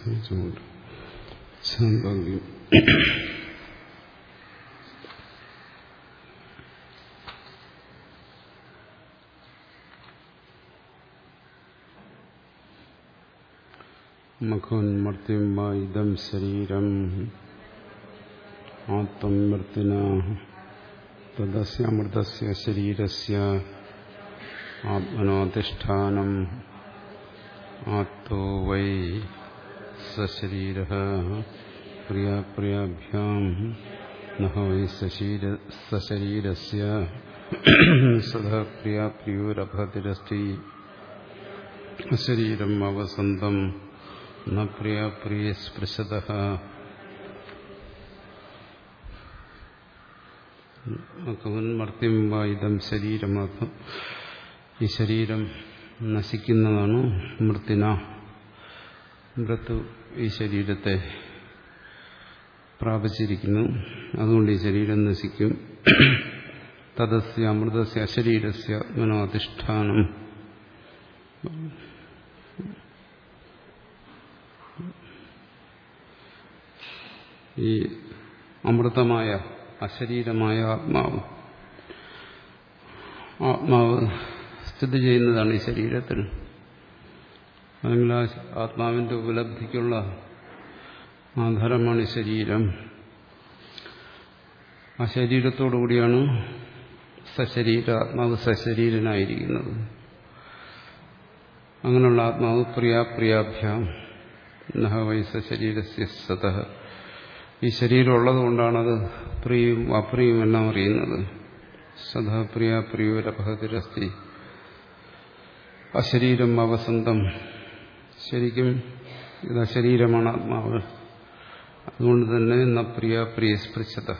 സ്മരിച്ചുകൊണ്ട് ശാന്തോഗ്യം മഖോന്മർത്യം വാ ഇതം ശരീരം ആത്മം മൃത്തിന തദസ്യമൃതസ്യ ശരീരസ്യ ആത്മനോധിഷ്ഠാനം ആത്തോ വൈ സശരീര പ്രിയപ്രിയാഭ്യാം നഹ വൈ സശരീരസ്യ സദാ പ്രിയപ്രിയോരഭതിരസ്തി ശരീരം അവസന്തം ന പ്രിയപ്രിയ സ്പൃശത മർത്യം വായുധം ശരീരമാക്കും ഈ ശരീരം നശിക്കുന്നതാണ് മൃത്തിന. മൃത്യു ഈ ശരീരത്തെ പ്രാപിച്ചിരിക്കുന്നു. അതുകൊണ്ട് ഈ ശരീരം നശിക്കും. തദസ്യ അമൃതസ്യ ശരീരസ്യ മനോധിഷ്ഠാനം ഈ അമൃതമായ അശരീരമായ ആത്മാവ് ആത്മാവ് സ്ഥിതി ചെയ്യുന്നതാണ് ഈ ശരീരത്തിൽ. ആ ആത്മാവിന്റെ ഉപലബ്ധിക്കുള്ള ആധാരമാണ് ശരീരം. ആ ശരീരത്തോടുകൂടിയാണ് സശരീര ആത്മാവ് സശരീരനായിരിക്കുന്നത്. അങ്ങനെയുള്ള ആത്മാവ് പ്രിയാപ്രിയാഭ്യാം നഹ വൈസ ശരീരസ്യ സത. ഈ ശരീരം ഉള്ളതുകൊണ്ടാണത് പ്രിയും അപ്രിയും എല്ലാം അറിയുന്നത്. സദാ പ്രിയ പ്രിയോരപഹതിരസ്തി അശരീരം അവസന്തം ശരിക്കും ഇത് ശരീരമാണ് ആത്മാവ്. അതുകൊണ്ട് തന്നെ എന്ന പ്രിയ പ്രിയ സ്പൃശത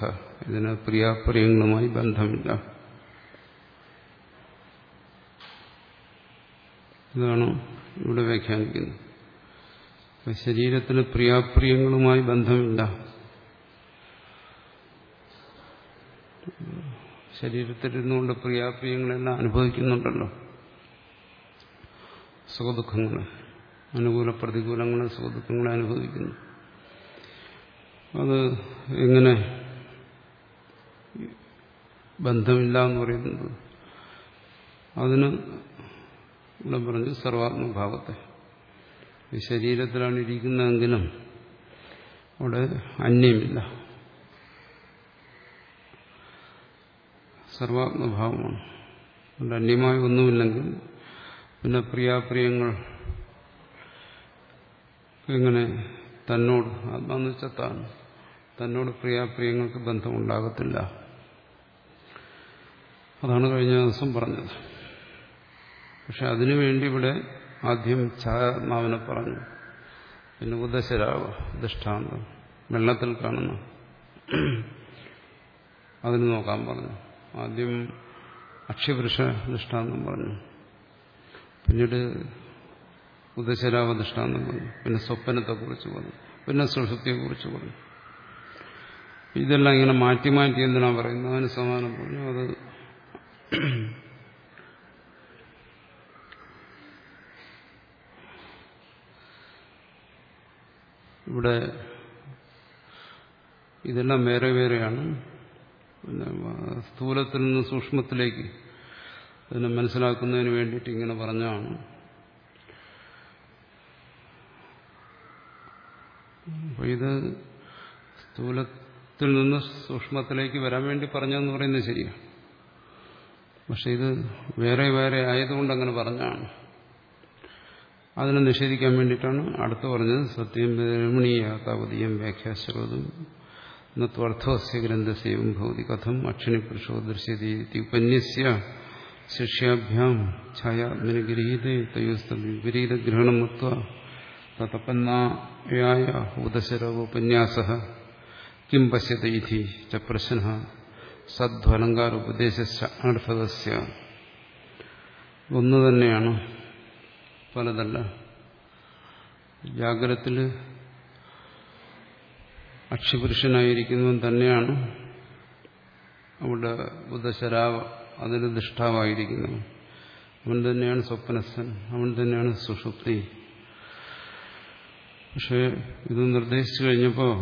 ഇതിന് പ്രിയാപ്രിയങ്ങളുമായി ബന്ധമില്ല. ഇതാണ് ഇവിടെ വ്യാഖ്യാനിക്കുന്നത്. ശരീരത്തിന് പ്രിയാപ്രിയങ്ങളുമായി ബന്ധമില്ല. ശരീരത്തിലിരുന്നുകൊണ്ട് പ്രിയാപ്രിയങ്ങളെല്ലാം അനുഭവിക്കുന്നുണ്ടല്ലോ. സുഖദുഃഖങ്ങൾ അനുകൂല പ്രതികൂലങ്ങളും സുഖദുഃഖങ്ങളും അനുഭവിക്കുന്നു. അത് എങ്ങനെ ബന്ധമില്ല എന്ന് പറയുന്നത്? അതിന് ഇവിടെ പറഞ്ഞു സർവാത്മഭാവത്തെ. ശരീരത്തിലാണ് ഇരിക്കുന്നതെങ്കിലും അവിടെ അന്യമില്ല. സർവാത്മഭാവമാണ്. അതുകൊണ്ട് അന്യമായ ഒന്നുമില്ലെങ്കിൽ പിന്നെ പ്രിയാപ്രിയങ്ങൾ എങ്ങനെ തന്നോട് ആത്മാന്ന് വെച്ചാൽ താൻ തന്നോട് പ്രിയാപ്രിയങ്ങൾക്ക് ബന്ധമുണ്ടാകത്തില്ല. അതാണ് കഴിഞ്ഞ ദിവസം പറഞ്ഞത്. പക്ഷെ അതിനുവേണ്ടി ഇവിടെ ആദ്യം ഛായാത്മാവിനെ പറഞ്ഞു. പിന്നെ ഉദശരാവ് ദൃഷ്ടാന്തം വെള്ളത്തിൽ കാണുന്നു. അതിന് നോക്കാൻ പറഞ്ഞു. ആദ്യം അക്ഷ്യപുരുഷ ദൃഷ്ടാന്തം പറഞ്ഞു. പിന്നീട് ഉദശരാവ പറഞ്ഞു പിന്നെ സ്വപ്നത്തെക്കുറിച്ച് പറഞ്ഞു പിന്നെ സുഷുപ്തിയെക്കുറിച്ച് പറഞ്ഞു ഇതെല്ലാം ഇങ്ങനെ മാറ്റി മാറ്റി എന്തിനാ പറയുന്നത്? അതിന് സമാനം പറഞ്ഞു. അത് ഇവിടെ ഇതെല്ലാം വേറെ വേറെയാണ്. പിന്നെ സ്ഥൂലത്തിൽ നിന്ന് സൂക്ഷ്മത്തിലേക്ക് അതിനെ മനസ്സിലാക്കുന്നതിന് വേണ്ടിയിട്ട് ഇങ്ങനെ പറഞ്ഞാണ് അപ്പോൾ ഇത് സ്ഥൂലത്തിൽ നിന്ന് സൂക്ഷ്മത്തിലേക്ക് വരാൻ വേണ്ടി പറഞ്ഞെന്ന് പറയുന്നത് ശരിയാണ് പക്ഷെ ഇത് വേറെ വേറെ ആയതുകൊണ്ട് അങ്ങനെ പറഞ്ഞാണ് അതിനെ നിഷേധിക്കാൻ വേണ്ടിയിട്ടാണ് അടുത്ത് പറഞ്ഞത്. സത്യം രമണീയ രമണീയാതാവതീയം വ്യാഖ്യാശ്രോതും നത്വർത്ഥസ്യ ഗ്രന്ഥസ്യവും ഭവതി കഥം അക്ഷിണി പുരുഷോ ദൃശ്യതി ഉപന്യസ്യ ശിഷ്യാഭ്യാം ഛായാത്മനഗരീതേ തയോസ്ത വിപരീത ഗ്രഹണം മത്വ തതപന്നായ ഉദശരോപന്യാസ കിം പശ്യത ഇതി ച പ്രശ്ന സദ്വലങ്കാരോപദേശ ഒന്ന് തന്നെയാണ് പലതല്ല. ജാഗ്രത്തിൽ അക്ഷിപുരുഷനായിരിക്കുന്നവൻ തന്നെയാണ് അവിടെ ബുദ്ധശരാവ അതിന് ദുഷ്ടാവായിരിക്കുന്നവൻ അവൻ തന്നെയാണ് സ്വപ്നസ്ഥൻ അവൻ തന്നെയാണ് സുഷുപ്തി. പക്ഷേ ഇത് നിർദ്ദേശിച്ചു കഴിഞ്ഞപ്പോൾ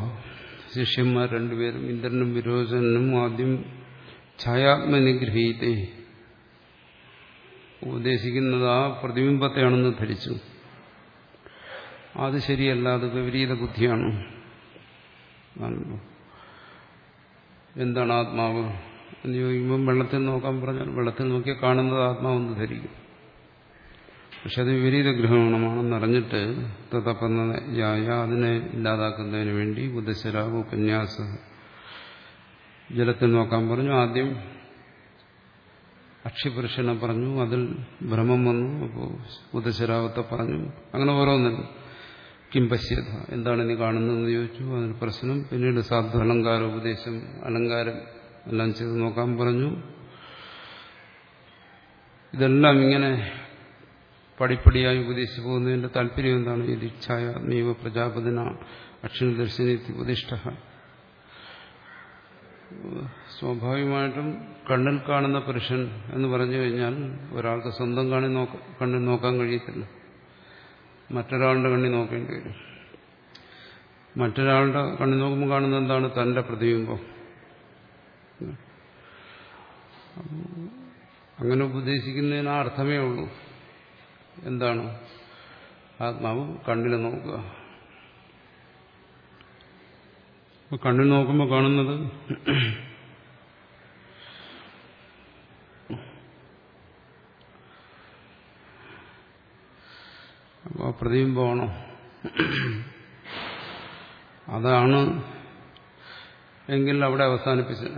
ശിഷ്യന്മാർ രണ്ടുപേരും ഇന്ദ്രനും വിരോചനും ആദ്യം ഛായാത്മനിഗ്രഹീത്തെ ഉപദേശിക്കുന്നത് ആ പ്രതിബിംബത്തെയാണെന്ന് ധരിച്ചു. അത് ശരിയല്ല അത് വിപരീത ബുദ്ധിയാണ്. എന്താണ് ആത്മാവ്? എന്ന് ചോദിക്കുമ്പം വെള്ളത്തിൽ നോക്കാൻ പറഞ്ഞാൽ വെള്ളത്തിൽ നോക്കിയാൽ കാണുന്നത് ആത്മാവെന്ന് ധരിക്കും. പക്ഷെ അത് വിപരീത ഗ്രഹണമാണെന്ന് അറിഞ്ഞിട്ട് തതപ്പന്നയായ അതിനെ ഇല്ലാതാക്കുന്നതിന് വേണ്ടി ബുദ്ധശരാവ് ഉപന്യാസ ജലത്തിൽ നോക്കാൻ പറഞ്ഞു. ആദ്യം അക്ഷിപുരുഷനെ പറഞ്ഞു അതിൽ ഭ്രമം വന്നു അപ്പോൾ ബുദ്ധശരാവത്തെ പറഞ്ഞു. അങ്ങനെ ഓരോന്നിനും കിംപശ്യത എന്താണ് നീ കാണുന്നതെന്ന് ചോദിച്ചു. അതിന് പ്രശ്നം. പിന്നീട് സാധു അലങ്കാര ഉപദേശം അലങ്കാരം എല്ലാം ചെയ്ത് നോക്കാൻ പറഞ്ഞു. ഇതെല്ലാം ഇങ്ങനെ പടിപ്പടിയായി ഉപദേശിച്ചു പോകുന്നതിന്റെ താല്പര്യം എന്താണ്? ദീക്ഷായ നീവ പ്രജാപതിന അക്ഷര ദർശനി ഉപദിഷ്ട. സ്വാഭാവികമായിട്ടും കണ്ണിൽ കാണുന്ന പുരുഷൻ എന്ന് പറഞ്ഞു കഴിഞ്ഞാൽ ഒരാൾക്ക് സ്വന്തം കാണി നോക്ക കണ്ണിൽ നോക്കാൻ കഴിയത്തില്ല. മറ്റൊരാളുടെ കണ്ണി നോക്കേണ്ടി വരും. മറ്റൊരാളുടെ കണ്ണി നോക്കുമ്പോൾ കാണുന്നത് എന്താണ്? തന്റെ പ്രതിബിംബം. അങ്ങനെ ഉപദേശിക്കുന്നതിന് ആ അർത്ഥമേ ഉള്ളൂ. എന്താണ്? ആത്മാവ് കണ്ണിൽ നോക്കുക. കണ്ണിൽ നോക്കുമ്പോൾ കാണുന്നത് അപ്പോൾ പ്രതിബിംബമാണോ അതാണ് എങ്കിൽ അവിടെ അവസാനിപ്പിച്ച്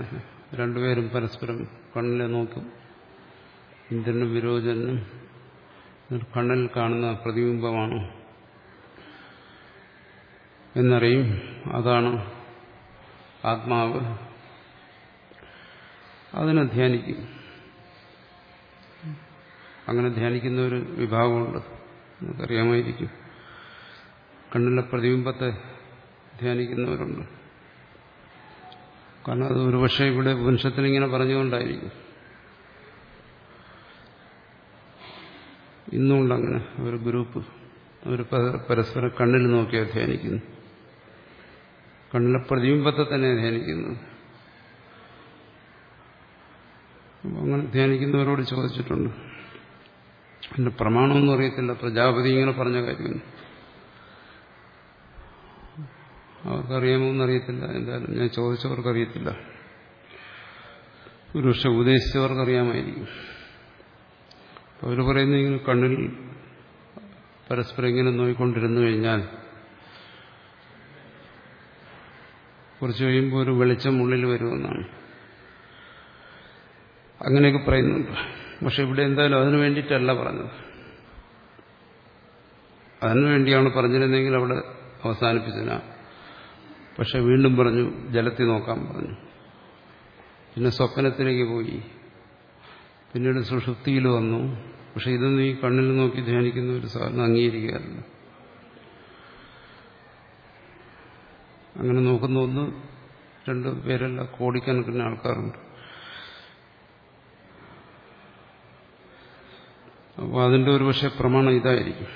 രണ്ടുപേരും പരസ്പരം കണ്ണിലെ നോക്കും. ഇന്ദ്രനും വിരോചനും കണ്ണിൽ കാണുന്ന പ്രതിബിംബമാണ് എന്നറിയും. അതാണ് ആത്മാവ്. അതിനെ ധ്യാനിക്കും. അങ്ങനെ ധ്യാനിക്കുന്ന ഒരു വിഭാഗമുണ്ട്. നമുക്കറിയാമായിരിക്കും. കണ്ണിലെ പ്രതിബിംബത്തെ ധ്യാനിക്കുന്നവരുണ്ട്. കാരണം അത് ഒരുപക്ഷെ ഇവിടെ വംശത്തിൽ ഇങ്ങനെ പറഞ്ഞുകൊണ്ടായിരിക്കും. ഇന്നുണ്ട് അങ്ങനെ ഒരു ഗ്രൂപ്പ് അവർ പരസ്പരം കണ്ണിൽ നോക്കിയാൽ ധ്യാനിക്കുന്നു കണ്ണിലെ പ്രതിബിംബത്തെ തന്നെ ധ്യാനിക്കുന്നു അങ്ങനെ ധ്യാനിക്കുന്നവരോട് ചോദിച്ചിട്ടുണ്ട്. എന്റെ പ്രമാണമൊന്നും അറിയത്തില്ല. പ്രജാപതി ഇങ്ങനെ പറഞ്ഞ കാര്യമാണ് അവർക്കറിയാമോ എന്നറിയത്തില്ല എന്തായാലും ഞാൻ ചോദിച്ചവർക്കറിയത്തില്ല. പക്ഷെ ഉപദേശിച്ചവർക്കറിയാമായിരിക്കും. അവർ പറയുന്ന കണ്ണിൽ പരസ്പരം ഇങ്ങനെ നോയിക്കൊണ്ടിരുന്നു കഴിഞ്ഞാൽ കുറച്ച് കഴിയുമ്പോൾ ഒരു വെളിച്ചം ഉള്ളിൽ വരുമെന്നാണ്. അങ്ങനെയൊക്കെ പറയുന്നുണ്ട്. പക്ഷെ ഇവിടെ എന്തായാലും അതിനു വേണ്ടിയിട്ടല്ല പറഞ്ഞത്. അതിനു വേണ്ടിയാണ് പറഞ്ഞിരുന്നെങ്കിൽ അവിടെ അവസാനിപ്പിച്ചതിനാ പക്ഷെ വീണ്ടും പറഞ്ഞു ജലത്തിൽ നോക്കാൻ പറഞ്ഞു. പിന്നെ സ്വപ്നത്തിലേക്ക് പോയി. പിന്നീട് സുഷുപ്തിയിൽ വന്നു. പക്ഷെ ഇതൊന്നും ഈ കണ്ണിൽ നോക്കി ധ്യാനിക്കുന്ന ഒരു സാധനം അംഗീകരിക്കാറില്ല. അങ്ങനെ നോക്കുന്ന ഒന്ന് രണ്ട് പേരല്ല കോടിക്കണക്കിന് ആൾക്കാരുണ്ട്. അപ്പോൾ അതിന്റെ ഒരു പക്ഷേ പ്രമാണം ഇതായിരിക്കും.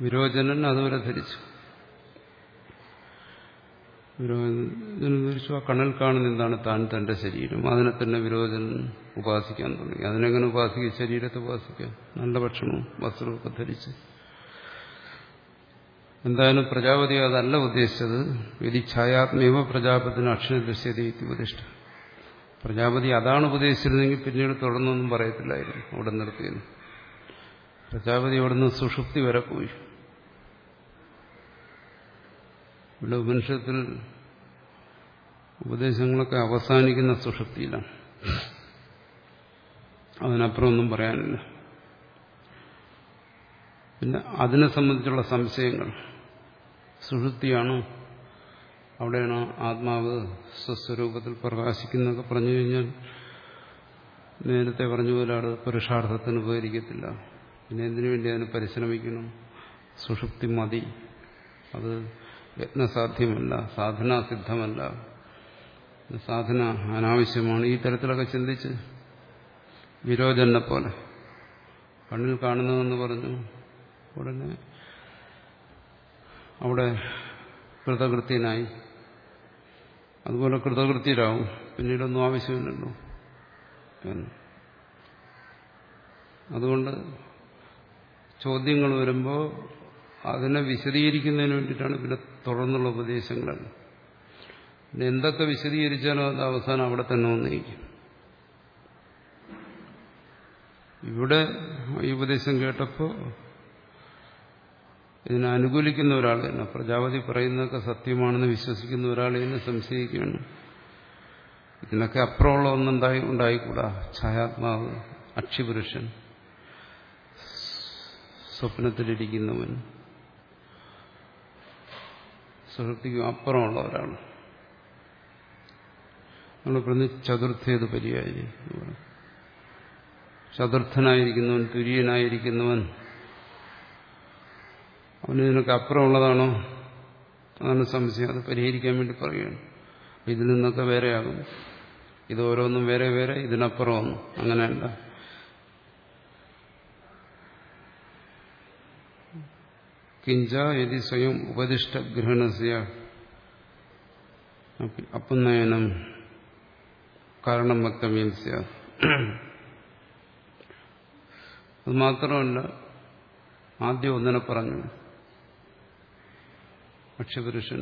വിരോചനൻ അതുവരെ ധരിച്ചു. ആ കണ്ണിൽ കാണുന്ന എന്താണ്? താൻ തന്റെ ശരീരം. അതിനെ തന്നെ വിരോധൻ ഉപാസിക്കാൻ തുടങ്ങി. അതിനെങ്ങനെ ഉപാസിക്കുക ശരീരത്തെ ഉപാസിക്കുക നല്ല ഭക്ഷണവും വസ്ത്രമൊക്കെ ധരിച്ച്. എന്തായാലും പ്രജാപതി അതല്ല ഉദ്ദേശിച്ചത്. വിധി ഛായാത്മേവ പ്രജാപതിന് അക്ഷര ദൃശ്യത ഉപദിഷ്ട. പ്രജാപതി അതാണ് ഉപദേശിച്ചിരുന്നെങ്കിൽ പിന്നീട് തുടർന്നൊന്നും പറയത്തില്ലായിരുന്നു. അവിടെ നിർത്തിയത് പ്രജാപതി അവിടുന്ന് സുഷുപ്തി വരെ പോയി. ഇവിടെ ഉപനിഷത്തിൽ ഉപദേശങ്ങളൊക്കെ അവസാനിക്കുന്ന സുഷുപ്തിയിലാണ്. അതിനപ്പുറം ഒന്നും പറയാനില്ല. പിന്നെ അതിനെ സംബന്ധിച്ചുള്ള സംശയങ്ങൾ. സുഷുപ്തിയാണോ? അവിടെയാണ് ആത്മാവ് സ്വസ്വരൂപത്തിൽ പ്രകാശിക്കുന്നതൊക്കെ പറഞ്ഞു കഴിഞ്ഞാൽ നേരത്തെ പറഞ്ഞ പോലെ അത് പുരുഷാർത്ഥത്തിന് ഉപകരിക്കത്തില്ല. പിന്നെ എന്തിനു വേണ്ടി അതിന് പരിശ്രമിക്കണം സുഷുപ്തി മതി. അത് യത്നസാധ്യമല്ല സാധനാസിദ്ധമല്ല സാധന അനാവശ്യമാണ്. ഈ തരത്തിലൊക്കെ ചിന്തിച്ച് വിരോചനെ പോലെ കണ്ണിൽ കാണുന്നതെന്ന് പറഞ്ഞു ഉടനെ അവിടെ കൃതകൃത്യനായി. അതുപോലെ കൃതകൃത്യരാകും പിന്നീടൊന്നും ആവശ്യമില്ലല്ലോ. എന്ന് അതുകൊണ്ട് ചോദ്യങ്ങൾ വരുമ്പോൾ അതിനെ വിശദീകരിക്കുന്നതിന് വേണ്ടിയിട്ടാണ് പിന്നെ തുടർന്നുള്ള ഉപദേശങ്ങളാണ് എന്തൊക്കെ വിശദീകരിച്ചാലും അത് അവസാനം അവിടെ തന്നെ വന്നിരിക്കും. ഇവിടെ ഈ ഉപദേശം കേട്ടപ്പോൾ ഇതിനെ അനുകൂലിക്കുന്ന ഒരാൾ തന്നെ. പ്രജാപതി പറയുന്നതൊക്കെ സത്യമാണെന്ന് വിശ്വസിക്കുന്ന ഒരാൾ തന്നെ സംശയിക്കുകയാണ്. ഇതിനൊക്കെ അപ്പുറമുള്ള ഒന്നുണ്ടായി ഉണ്ടായിക്കൂടാ. ഛായാത്മാവ് അക്ഷിപുരുഷൻ സ്വപ്നത്തിലിരിക്കുന്നവൻ. സുഹൃത്തിക്കും അപ്പുറമുള്ളവരാണ്. നമ്മൾ പറഞ്ഞ് ചതുർത്ഥേത് പര്യായി ചതുർത്ഥനായിരിക്കുന്നവൻ തുര്യനായിരിക്കുന്നവൻ അവന് ഇതിനൊക്കെ അപ്പുറമുള്ളതാണോ? അതാണ് സംശയം. അത് പരിഹരിക്കാൻ വേണ്ടി പറയുകയാണ്. ഇതിൽ നിന്നൊക്കെ വേറെയാകും ഇത് ഓരോന്നും വേറെ വേറെ ഇതിനപ്പുറമൊന്നും അങ്ങനെയല്ല. കിഞ്ച യതി സ്വയം ഉപദിഷ്ടഗ്രഹണസ്യ അപ്പുന്നയനം കാരണം വക്തവ്യം അത് മാത്രമല്ല ആദ്യം ഒന്നിനെ പറഞ്ഞു. ഭക്ഷ്യപുരുഷൻ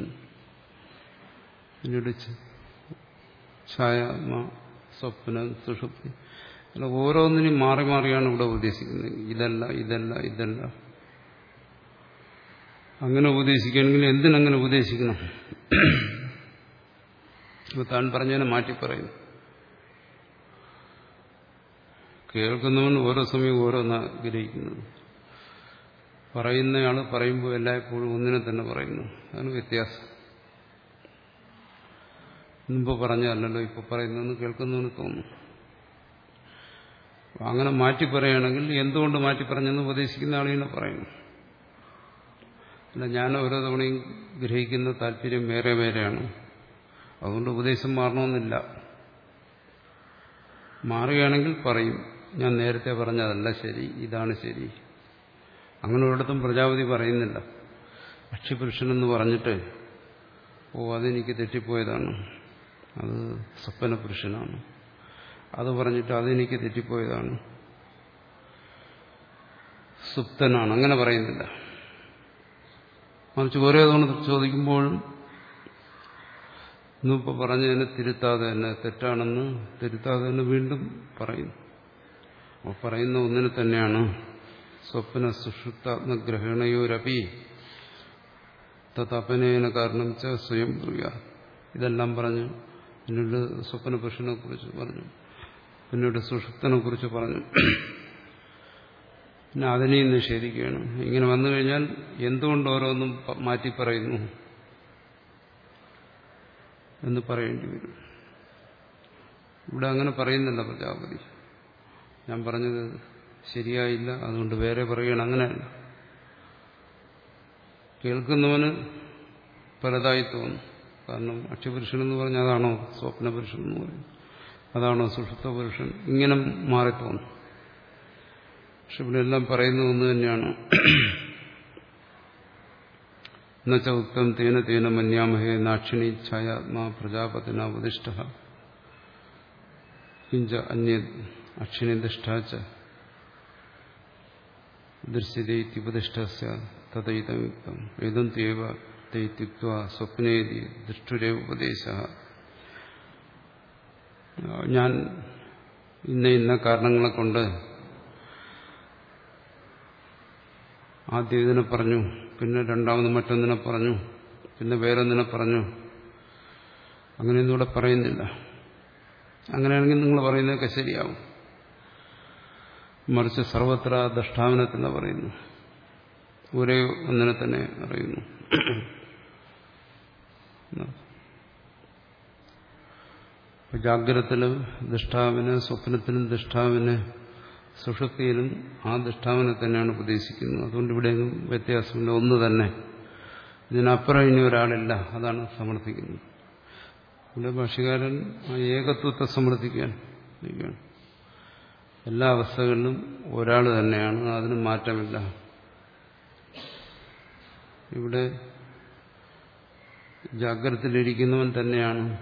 പിന്നീട് ഛായ സ്വപ്ന സുഷുപ്തി അല്ല ഓരോന്നിനും മാറി മാറിയാണ് ഇവിടെ ഉദ്ദേശിക്കുന്നത് ഇതല്ല ഇതല്ല ഇതല്ല. അങ്ങനെ ഉപദേശിക്കുകയാണെങ്കിൽ എന്തിനങ്ങനെ ഉപദേശിക്കണം? അപ്പൊ താൻ പറഞ്ഞതിനെ മാറ്റി പറയുന്നു കേൾക്കുന്നവൻ ഓരോ സമയം ഓരോന്ന് ആഗ്രഹിക്കുന്നത് പറയുന്നയാൾ പറയുമ്പോൾ എല്ലായ്പ്പോഴും ഒന്നിനെ തന്നെ പറയുന്നു. അതാണ് വ്യത്യാസം. മുമ്പ് പറഞ്ഞല്ലോ ഇപ്പൊ പറയുന്നതെന്ന് കേൾക്കുന്നവന് തോന്നുന്നു അങ്ങനെ മാറ്റി പറയുകയാണെങ്കിൽ എന്തുകൊണ്ട് മാറ്റി പറഞ്ഞെന്ന് ഉപദേശിക്കുന്ന ആളിനെ പറയുന്നു അല്ല ഞാൻ ഓരോ തവണയും ഗ്രഹിക്കുന്ന താല്പര്യം വേറെ വേറെയാണ്. അതുകൊണ്ട് ഉപദേശം മാറണമെന്നില്ല. മാറുകയാണെങ്കിൽ പറയും ഞാൻ നേരത്തെ പറഞ്ഞതല്ല ശരി ഇതാണ് ശരി. അങ്ങനെ ഒരിടത്തും പ്രജാപതി പറയുന്നില്ല. അക്ഷിപുരുഷനെന്ന് പറഞ്ഞിട്ട് ഓ അതെനിക്ക് തെറ്റിപ്പോയതാണ്. അത് സ്വപ്ന പുരുഷനാണ്. അത് പറഞ്ഞിട്ട് അതെനിക്ക് തെറ്റിപ്പോയതാണ്. സുപ്തനാണ്. അങ്ങനെ പറയുന്നില്ല. മറിച്ച് ഓരോ തവണ ചോദിക്കുമ്പോഴും ഇന്നിപ്പോൾ പറഞ്ഞതിനെ തിരുത്താതെ തന്നെ തെറ്റാണെന്ന് തിരുത്താതെ തന്നെ വീണ്ടും പറയുന്നു അപ്പോൾ പറയുന്ന ഒന്നിനെ തന്നെയാണ് സ്വപ്ന സുഷുപ്താത്മഗ്രഹണയോരപി തത്തപനയന കാരണം ച സ്വയം ബ്രൂയ. ഇതെല്ലാം പറഞ്ഞു പിന്നീട് സ്വപ്ന പുരുഷനെ കുറിച്ച് പറഞ്ഞു. പിന്നീട് സുഷുപ്തനെ കുറിച്ച് പറഞ്ഞു. പിന്നെ അതിനെയും നിഷേധിക്കുകയാണ്. ഇങ്ങനെ വന്നു കഴിഞ്ഞാൽ എന്തുകൊണ്ട് ഓരോന്നും മാറ്റി പറയുന്നു? എന്ന് പറയേണ്ടി വരും. ഇവിടെ അങ്ങനെ പറയുന്നില്ല പ്രജാപതി. ഞാൻ പറഞ്ഞത് ശരിയായില്ല അതുകൊണ്ട് വേറെ പറയണം അങ്ങനെയല്ല. കേൾക്കുന്നവന് പലതായി തോന്നും. കാരണം അക്ഷപുരുഷൻ എന്ന് പറഞ്ഞാൽ അതാണോ സ്വപ്നപുരുഷൻ എന്ന് പറയും അതാണോ സുഷുപ്ത പുരുഷൻ ഇങ്ങനെ മാറിത്തോന്നും പക്ഷെ ഇവിടെ എല്ലാം പറയുന്ന ഒന്ന് തന്നെയാണ്. എന്നച്ച ഉത്തം തേന തേന മന്യാമഹേ നാക്ഷിണി ഛായാത്മാ പ്രജാപതിന ഉപദിഷ്ട കിഞ്ച അന്യ അക്ഷിണി ദൃഷ്ടാച്ച ദൃശ്യതയുപദിഷ്ട ഞാൻ ഇന്ന ഇന്ന കാരണങ്ങളെ കൊണ്ട് ആദ്യം ഇതിനെ പറഞ്ഞു പിന്നെ രണ്ടാമത് മറ്റൊന്നിനെ പറഞ്ഞു പിന്നെ വേറൊന്നിനെ പറഞ്ഞു. അങ്ങനെയൊന്നും ഇവിടെ പറയുന്നില്ല. അങ്ങനെയാണെങ്കിൽ നിങ്ങൾ പറയുന്നതൊക്കെ ശരിയാവും. മറിച്ച് സർവത്ര ദഷ്ടാവിനെ തന്നെ പറയുന്നു. ഒരേ ഒന്നിനെ തന്നെ അറിയുന്നു ജാഗ്രതത്തിലും ദൃഷ്ടാവിന് സ്വപ്നത്തിലും ദൃഷ്ടാവിന് സുഷുപ്തിയിലും ആ ദൃഷ്ടാവിനെ തന്നെയാണ് ഉപദേശിക്കുന്നത്. അതുകൊണ്ട് ഇവിടെ വ്യത്യാസമില്ല ഒന്ന് തന്നെ. ഇതിനപ്പുറം ഇനി ഒരാളില്ല. അതാണ് സമർത്ഥിക്കുന്നത്. ഇവിടെ ഭാഷകാരൻ ആ ഏകത്വത്തെ സമർത്ഥിക്കാൻ എല്ലാ അവസ്ഥകളിലും ഒരാൾ തന്നെയാണ്. അതിന് മാറ്റമില്ല. ഇവിടെ ജാഗ്രതയിലിരിക്കുന്നവൻ തന്നെയാണ്.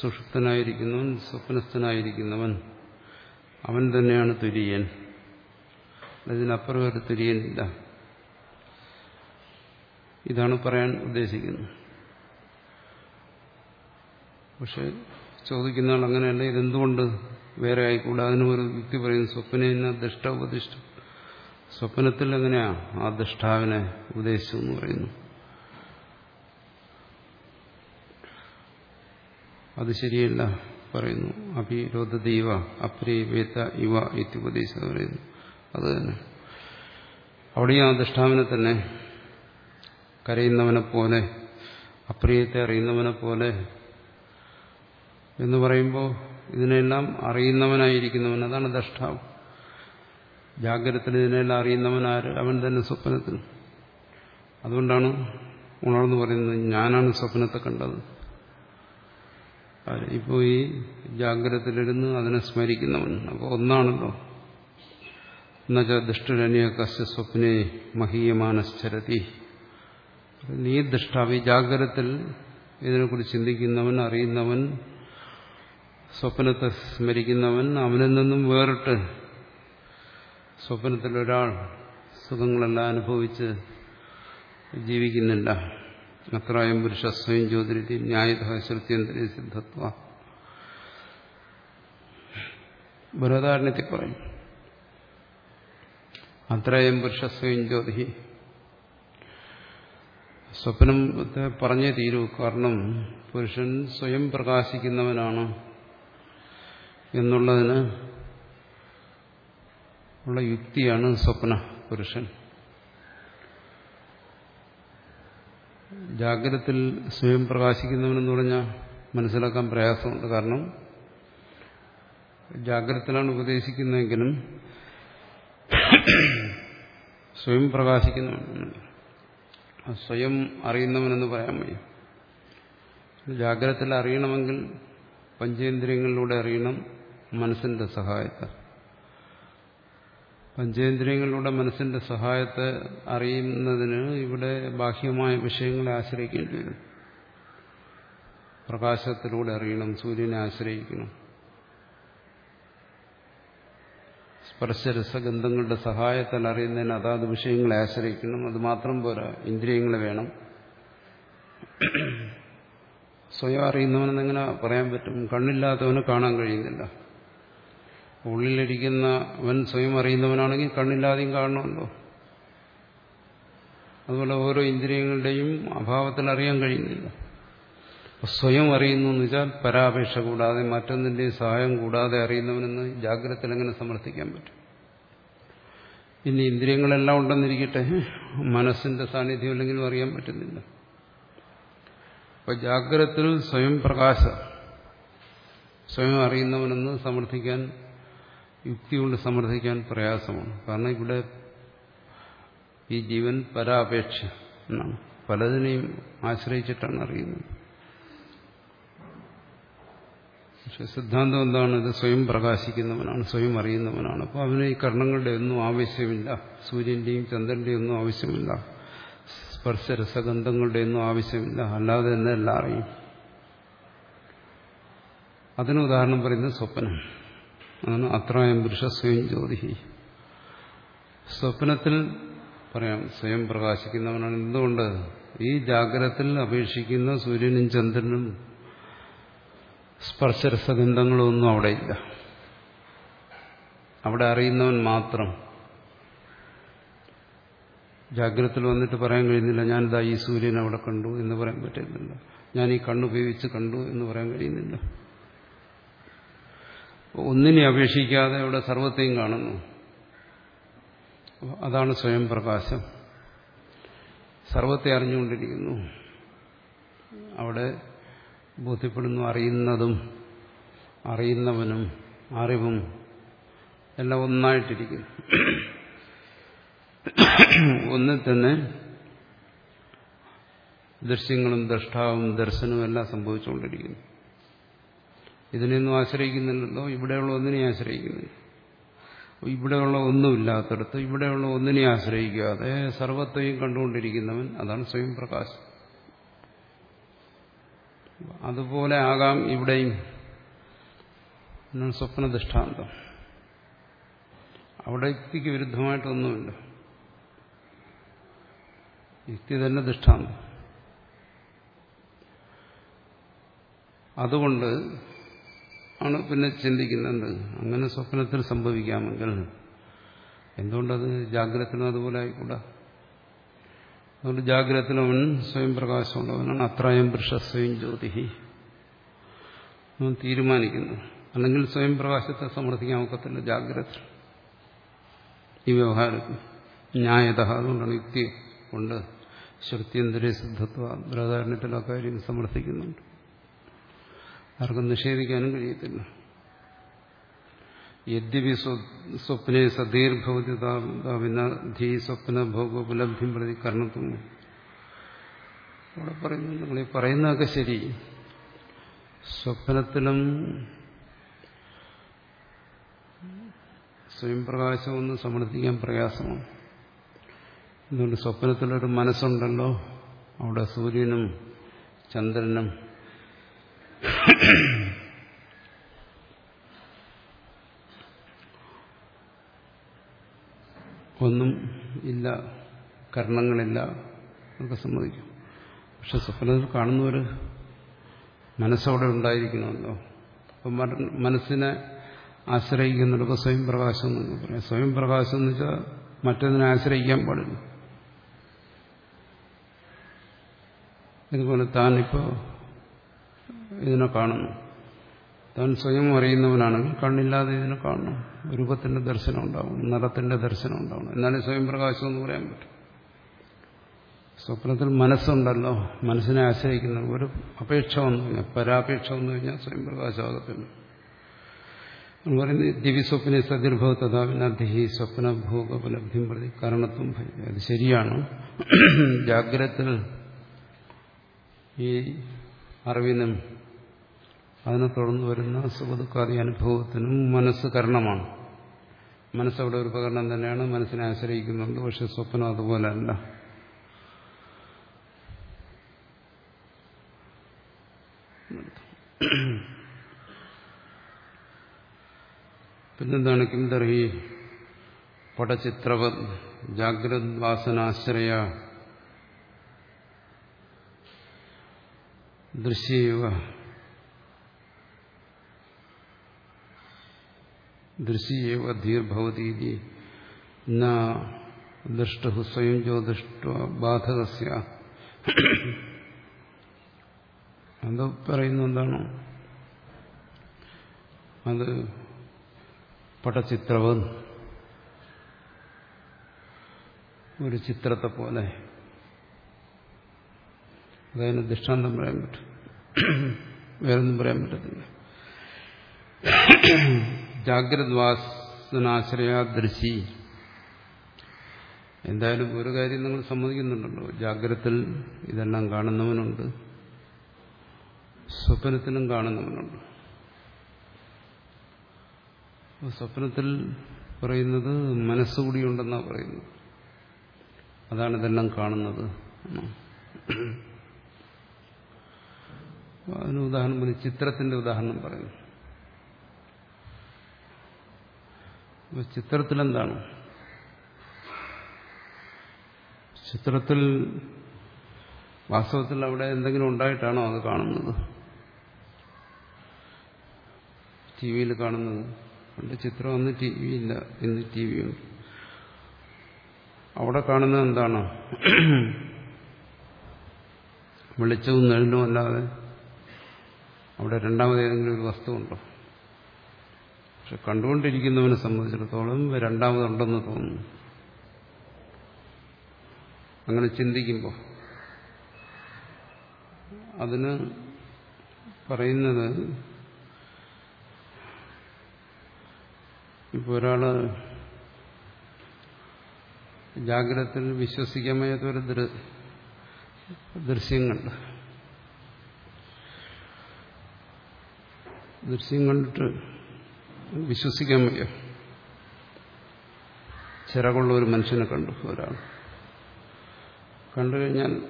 സുഷുപ്തനായിരിക്കുന്നവൻ സ്വപ്നസ്ഥനായിരിക്കുന്നവൻ. അവൻ തന്നെയാണ് തുര്യൻ. അതിനപ്പുറം ഒരു തുര്യനില്ല ഇതാണ് പറയാൻ ഉദ്ദേശിക്കുന്നത്. പക്ഷെ ചോദിക്കുന്ന ആൾ അങ്ങനെയല്ല ഇതെന്തുകൊണ്ട് വേറെ ആയിക്കൂടാ? അതിനും ഒരു യുക്തി പറയുന്നു സ്വപ്ന ദൃഷ്ട ഉപദിഷ്ട സ്വപ്നത്തിൽ എങ്ങനെയാ? ആ ദൃഷ്ടാവിനെ ഉപദേശിച്ചു എന്ന് പറയുന്നു. അത് ശരിയല്ല. പറയുന്നു. അഭിരോധദൈവ അപ്രീവേത ഇവ ഇത്യുപദേശം പറയുന്നു. അത് തന്നെ. അവിടെയും ആ ദൃഷ്ടാവിനെ തന്നെ കരയുന്നവനെ പോലെ അപ്രിയത്തെ അറിയുന്നവനെ പോലെ എന്ന് പറയുമ്പോൾ ഇതിനെല്ലാം അറിയുന്നവനായിരിക്കുന്നവൻ. അതാണ് ദഷ്ടാവ്. ജാഗ്രതത്തിൽ ഇതിനെല്ലാം അറിയുന്നവൻ ആര്? അവൻ തന്നെ സ്വപ്നത്തിൽ. അതുകൊണ്ടാണ് ഉണർന്നു പറയുന്നത് ഞാനാണ് സ്വപ്നത്തെ കണ്ടത്. ഇപ്പോൾ ഈ ജാഗ്രതയിലിരുന്ന് അതിനെ സ്മരിക്കുന്നവൻ. അപ്പോൾ ഒന്നാണല്ലോ. എന്നുവെച്ചാൽ ദുഷ്ടരന്യ കസ്യ സ്വപ്നെ മഹീയമാനശ്ചരതി. നീ ദുഷ്ടാവ് ജാഗ്രതത്തിൽ ഇതിനെക്കുറിച്ച് ചിന്തിക്കുന്നവൻ അറിയുന്നവൻ സ്വപ്നത്തെ സ്മരിക്കുന്നവൻ അവനിൽ നിന്നും വേറിട്ട് സ്വപ്നത്തിലൊരാൾ സുഖങ്ങളെല്ലാം അനുഭവിച്ച് ജീവിക്കുന്നില്ല. അത്രായം പുരുഷ സ്വയം ജ്യോതിരി ന്യായത ശ്രുത്യന്തരി സിദ്ധത്വ. ബൃഹദാരണ്യത്തിൽ പറയും അത്രയും പുരുഷ സ്വയം ജ്യോതി സ്വപ്നത്തെ പറഞ്ഞേ തീരൂ. കാരണം പുരുഷൻ സ്വയം പ്രകാശിക്കുന്നവനാണ് എന്നുള്ളതിന് ഉള്ള യുക്തിയാണ് സ്വപ്ന പുരുഷൻ. ജാഗ്രതത്തിൽ സ്വയം പ്രകാശിക്കുന്നവനെന്ന് പറഞ്ഞാൽ മനസ്സിലാക്കാൻ പ്രയാസമുണ്ട്. കാരണം ജാഗ്രതത്തിലാണ് ഉപദേശിക്കുന്നതെങ്കിലും സ്വയം പ്രകാശിക്കുന്നവൻ സ്വയം അറിയുന്നവനെന്ന് പറയാൻ വയ്യ. ജാഗ്രതത്തിൽ അറിയണമെങ്കിൽ പഞ്ചേന്ദ്രിയങ്ങളിലൂടെ അറിയണം മനസ്സിന്റെ സഹായത്തെ പഞ്ചേന്ദ്രിയങ്ങളിലൂടെ മനസ്സിന്റെ സഹായത്തെ അറിയുന്നതിന് ഇവിടെ ബാഹ്യമായ വിഷയങ്ങളെ ആശ്രയിക്കേണ്ടി വരും. പ്രകാശത്തിലൂടെ അറിയണം സൂര്യനെ ആശ്രയിക്കണം. സ്പർശരസഗന്ധങ്ങളുടെ സഹായത്താൽ അറിയുന്നതിന് അതാത് വിഷയങ്ങളെ ആശ്രയിക്കണം. അത് മാത്രം പോരാ ഇന്ദ്രിയങ്ങൾ വേണം. സ്വയം അറിയുന്നവനെന്നെങ്ങനെ പറയാൻ പറ്റും? കണ്ണില്ലാത്തവന് കാണാൻ കഴിയുന്നില്ല. ഉള്ളിലിരിക്കുന്നവൻ സ്വയം അറിയുന്നവനാണെങ്കിൽ കണ്ണില്ലാതെയും കാണണമല്ലോ. അതുപോലെ ഓരോ ഇന്ദ്രിയങ്ങളുടെയും അഭാവത്തിൽ അറിയാൻ കഴിയുന്നില്ല. സ്വയം അറിയുന്നു എന്ന് വെച്ചാൽ പരാപേക്ഷ കൂടാതെ മറ്റൊന്നിന്റെയും സഹായം കൂടാതെ അറിയുന്നവനെന്ന് ജാഗ്രതയിൽ എങ്ങനെ സമർത്ഥിക്കാൻ പറ്റും? ഇനി ഇന്ദ്രിയങ്ങളെല്ലാം ഉണ്ടെന്നിരിക്കട്ടെ. മനസ്സിന്റെ സാന്നിധ്യം അല്ലെങ്കിലും അറിയാൻ പറ്റുന്നില്ല. അപ്പൊ ജാഗ്രതത്തിൽ സ്വയം പ്രകാശ സ്വയം അറിയുന്നവനെന്ന് സമർത്ഥിക്കാൻ യുക്തി കൊണ്ട് സമർത്ഥിക്കാൻ പ്രയാസമാണ്. കാരണം ഇവിടെ ഈ ജീവൻ പരാപേക്ഷ എന്നാണ്. പലതിനെയും ആശ്രയിച്ചിട്ടാണ് അറിയുന്നത്. പക്ഷെ സിദ്ധാന്തം എന്താണ്? ഇത് സ്വയം പ്രകാശിക്കുന്നവനാണ് സ്വയം അറിയുന്നവനാണ്. അപ്പോൾ അവന് ഈ കർണങ്ങളുടെ ഒന്നും ആവശ്യമില്ല. സൂര്യന്റെയും ചന്ദ്രന്റെയും ഒന്നും ആവശ്യമില്ല. സ്പർശരസഗന്ധങ്ങളുടെ ഒന്നും ആവശ്യമില്ല. അല്ലാതെ തന്നെ എല്ലാം അറിയും. അതിന് ഉദാഹരണം പറയുന്നത് സ്വപ്നം. അതാണ് അത്രായം പുരുഷ സ്വയം ജ്യോതിഹി സ്വപ്നത്തിൽ പറയാം സ്വയം പ്രകാശിക്കുന്നവനാണ്. എന്തുകൊണ്ട്? ഈ ജാഗ്രതത്തിൽ അപേക്ഷിക്കുന്ന സൂര്യനും ചന്ദ്രനും സ്പർശരസഗന്ധങ്ങളും ഒന്നും അവിടെ ഇല്ല. അവിടെ അറിയുന്നവൻ മാത്രം. ജാഗ്രതത്തിൽ വന്നിട്ട് പറയാൻ കഴിയുന്നില്ല ഞാനിതാ ഈ സൂര്യൻ അവിടെ കണ്ടു എന്ന് പറയാൻ പറ്റുന്നില്ല. ഞാൻ ഈ കണ്ണുപയോഗിച്ച് കണ്ടു എന്ന് പറയാൻ കഴിയുന്നില്ല. ഒന്നിനെ അപേക്ഷിക്കാതെ ഇവിടെ സർവത്തെയും കാണുന്നു. അതാണ് സ്വയം പ്രകാശം. സർവത്തെ അറിഞ്ഞുകൊണ്ടിരിക്കുന്നു. അവിടെ ബോധ്യപ്പെടുന്നു അറിയുന്നതും അറിയുന്നവനും അറിവും എല്ലാം ഒന്നായിട്ടിരിക്കുന്നു. ഒന്നിൽ തന്നെ ദൃശ്യങ്ങളും ദ്രഷ്ടാവും ദർശനവും എല്ലാം സംഭവിച്ചുകൊണ്ടിരിക്കുന്നു. ഇതിനെയൊന്നും ആശ്രയിക്കുന്നില്ലല്ലോ. ഇവിടെയുള്ള ഒന്നിനെ ആശ്രയിക്കുന്നില്ല. ഇവിടെയുള്ള ഒന്നുമില്ലാത്തടത്ത് ഇവിടെയുള്ള ഒന്നിനെ ആശ്രയിക്കാതെ സർവത്വയും കണ്ടുകൊണ്ടിരിക്കുന്നവൻ അതാണ് സ്വയം പ്രകാശം. അതുപോലെ ആകാം ഇവിടെയും. സ്വപ്ന ദൃഷ്ടാന്തം. അവിടെ യുക്തിക്ക് വിരുദ്ധമായിട്ടൊന്നുമില്ല. യുക്തി തന്നെ ദൃഷ്ടാന്തം. അതുകൊണ്ട് ആണ് പിന്നെ ചിന്തിക്കുന്നത്. അങ്ങനെ സ്വപ്നത്തിൽ സംഭവിക്കാമെങ്കിൽ എന്തുകൊണ്ടത് ജാഗ്രതത്തിനും അതുപോലെ ആയിക്കൂടാ? അതുകൊണ്ട് ജാഗ്രതത്തിനും അവൻ സ്വയം പ്രകാശമുള്ളവനാണ്. അത്രയും പുരുഷ സ്വയം ജ്യോതിഹി തീരുമാനിക്കുന്നു. അല്ലെങ്കിൽ സ്വയം പ്രകാശത്തെ സമർത്ഥിക്കാൻ ഒക്കത്തില്ല ജാഗ്രത. ഈ വ്യവഹാരത്തിൽ ന്യായത അതുകൊണ്ടാണ് യുക്തി കൊണ്ട് ശ്രുത്യന്തര സിദ്ധത്വ അക്കാര്യം സമർത്ഥിക്കുന്നുണ്ട്. ആർക്കും നിഷേധിക്കാനും കഴിയത്തില്ല. യദ്യപി സ്വപ്നെ സദീർഭവതി സ്വപ്ന ഭോഗോപലബ്ധിം പ്രതി കർണത്വം. അവിടെ പറയുന്നു നിങ്ങൾ ഈ പറയുന്നതൊക്കെ ശരി. സ്വപ്നത്തിലും സ്വയം ഒന്ന് സമർത്ഥിക്കാൻ പ്രയാസമാണ്. എന്തുകൊണ്ട് സ്വപ്നത്തിലൊരു മനസ്സുണ്ടല്ലോ? അവിടെ സൂര്യനും ചന്ദ്രനും ഒന്നും ഇല്ല കർണങ്ങളില്ല എന്നൊക്കെ സമ്മതിക്കും. പക്ഷെ സ്വപ്നത്തിൽ കാണുന്നവർ മനസ്സവിടെ ഉണ്ടായിരിക്കണമല്ലോ. അപ്പം മനസ്സിനെ ആശ്രയിക്കുന്നിടത്ത് സ്വയം പ്രകാശം എന്നൊക്കെ പറയാം. സ്വയം പ്രകാശം എന്ന് വെച്ചാൽ മറ്റൊന്നിനെ ആശ്രയിക്കാൻ പാടില്ല. ഇതുപോലെ താനിപ്പോൾ ഇതിനെ കാണുന്നു. താൻ സ്വയം അറിയുന്നവനാണെങ്കിൽ കണ്ണില്ലാതെ ഇതിനെ കാണണം. രൂപത്തിന്റെ ദർശനം ഉണ്ടാവണം. നിറത്തിന്റെ ദർശനം ഉണ്ടാവണം. എന്നാലേ സ്വയം പ്രകാശം എന്ന് പറയാൻ പറ്റും. സ്വപ്നത്തിൽ മനസ്സുണ്ടല്ലോ. മനസ്സിനെ ആശ്രയിക്കുന്ന ഒരു അപേക്ഷ വന്നു കഴിഞ്ഞാൽ പരാപേക്ഷ വന്നു കഴിഞ്ഞാൽ സ്വയം പ്രകാശമാകത്തില്ല നമ്മൾ പറയുന്നത് ദിവ്യസ്വപ്നെ സതിർഭവ തഥാവിനദ്ധി സ്വപ്ന ഭോഗോപലബ്ധിം പ്രതി കാരണത്വം അത് ശരിയാണ്. ജാഗ്രത്തിൽ ഈ അറിവിനും അതിനെ തുടർന്ന് വരുന്ന സുഖദുഃഖാദി അനുഭവത്തിനും മനസ്സ് കരണമാണ്. മനസ്സവിടെ ഒരു ഉപകരണം തന്നെയാണ്. മനസ്സിനെ ആശ്രയിക്കുന്നുണ്ട്. പക്ഷെ സ്വപ്നം അതുപോലെ അല്ല. പിന്നെന്താണ് കിം തർഹി പടചിത്രവത് ജാഗ്രത് വാസനാശ്രയ ദൃശ്യവ. ദൃശ്യേവ ധീർഭവതീതി ദൃഷ്ടു സ്വയം ജ്യോതിഷ്ട ബാധകസ്യ അത് പറയുന്ന എന്താണ്? അത് പടചിത്രവൻ ഒരു ചിത്രത്തെ പോലെ. അതതിന് ദൃഷ്ടാന്തം പറയാൻ പറ്റും. വേറൊന്നും പറയാൻ പറ്റത്തില്ല. ജാഗ്രത് വാസനാശ്രയ ദൃശി എന്തായാലും ഒരു കാര്യം നിങ്ങൾ സമ്മതിക്കുന്നുണ്ടല്ലോ. ജാഗ്രത്തിൽ ഇതെല്ലാം കാണുന്നവനുണ്ട്. സ്വപ്നത്തിലും കാണുന്നവനുണ്ട്. സ്വപ്നത്തിൽ പറയുന്നത് മനസ്സുകൂടിയുണ്ടെന്നാണ് പറയുന്നത്. അതാണ് ഇതെല്ലാം കാണുന്നത്. അതിന് ഉദാഹരണം ചിത്രത്തിന്റെ ഉദാഹരണം പറയുന്നു. ചിത്രത്തിലെന്താണ്? ചിത്രത്തിൽ വാസ്തവത്തിൽ അവിടെ എന്തെങ്കിലും ഉണ്ടായിട്ടാണോ അത് കാണുന്നത്? ടി വിയിൽ കാണുന്നത്. പണ്ട് ചിത്രം അന്ന് ടി വി ഇല്ല. ഇന്ന് ടി വി ഉണ്ട്. അവിടെ കാണുന്നത് എന്താണ്? വെളിച്ചവും നിഴലും അല്ലാതെ അവിടെ രണ്ടാമത് ഏതെങ്കിലും ഒരു വസ്തു ഉണ്ടോ പക്ഷെ കണ്ടുകൊണ്ടിരിക്കുന്നവനെ സംബന്ധിച്ചിടത്തോളം രണ്ടാമതുണ്ടെന്ന് തോന്നുന്നു. അങ്ങനെ ചിന്തിക്കുമ്പോൾ അതിന് പറയുന്നത് ഇപ്പോൾ ഒരാൾ ജാഗ്രതത്തിൽ വിശ്വസിക്കാൻ ഒരു ദൃശ്യം കണ്ട് ദൃശ്യം കണ്ടിട്ട് വിശ്വസിക്കാൻ വയ്യ. ചിറകുള്ള ഒരു മനുഷ്യനെ കണ്ടു ഒരാൾ. കണ്ടു കഴിഞ്ഞാൽ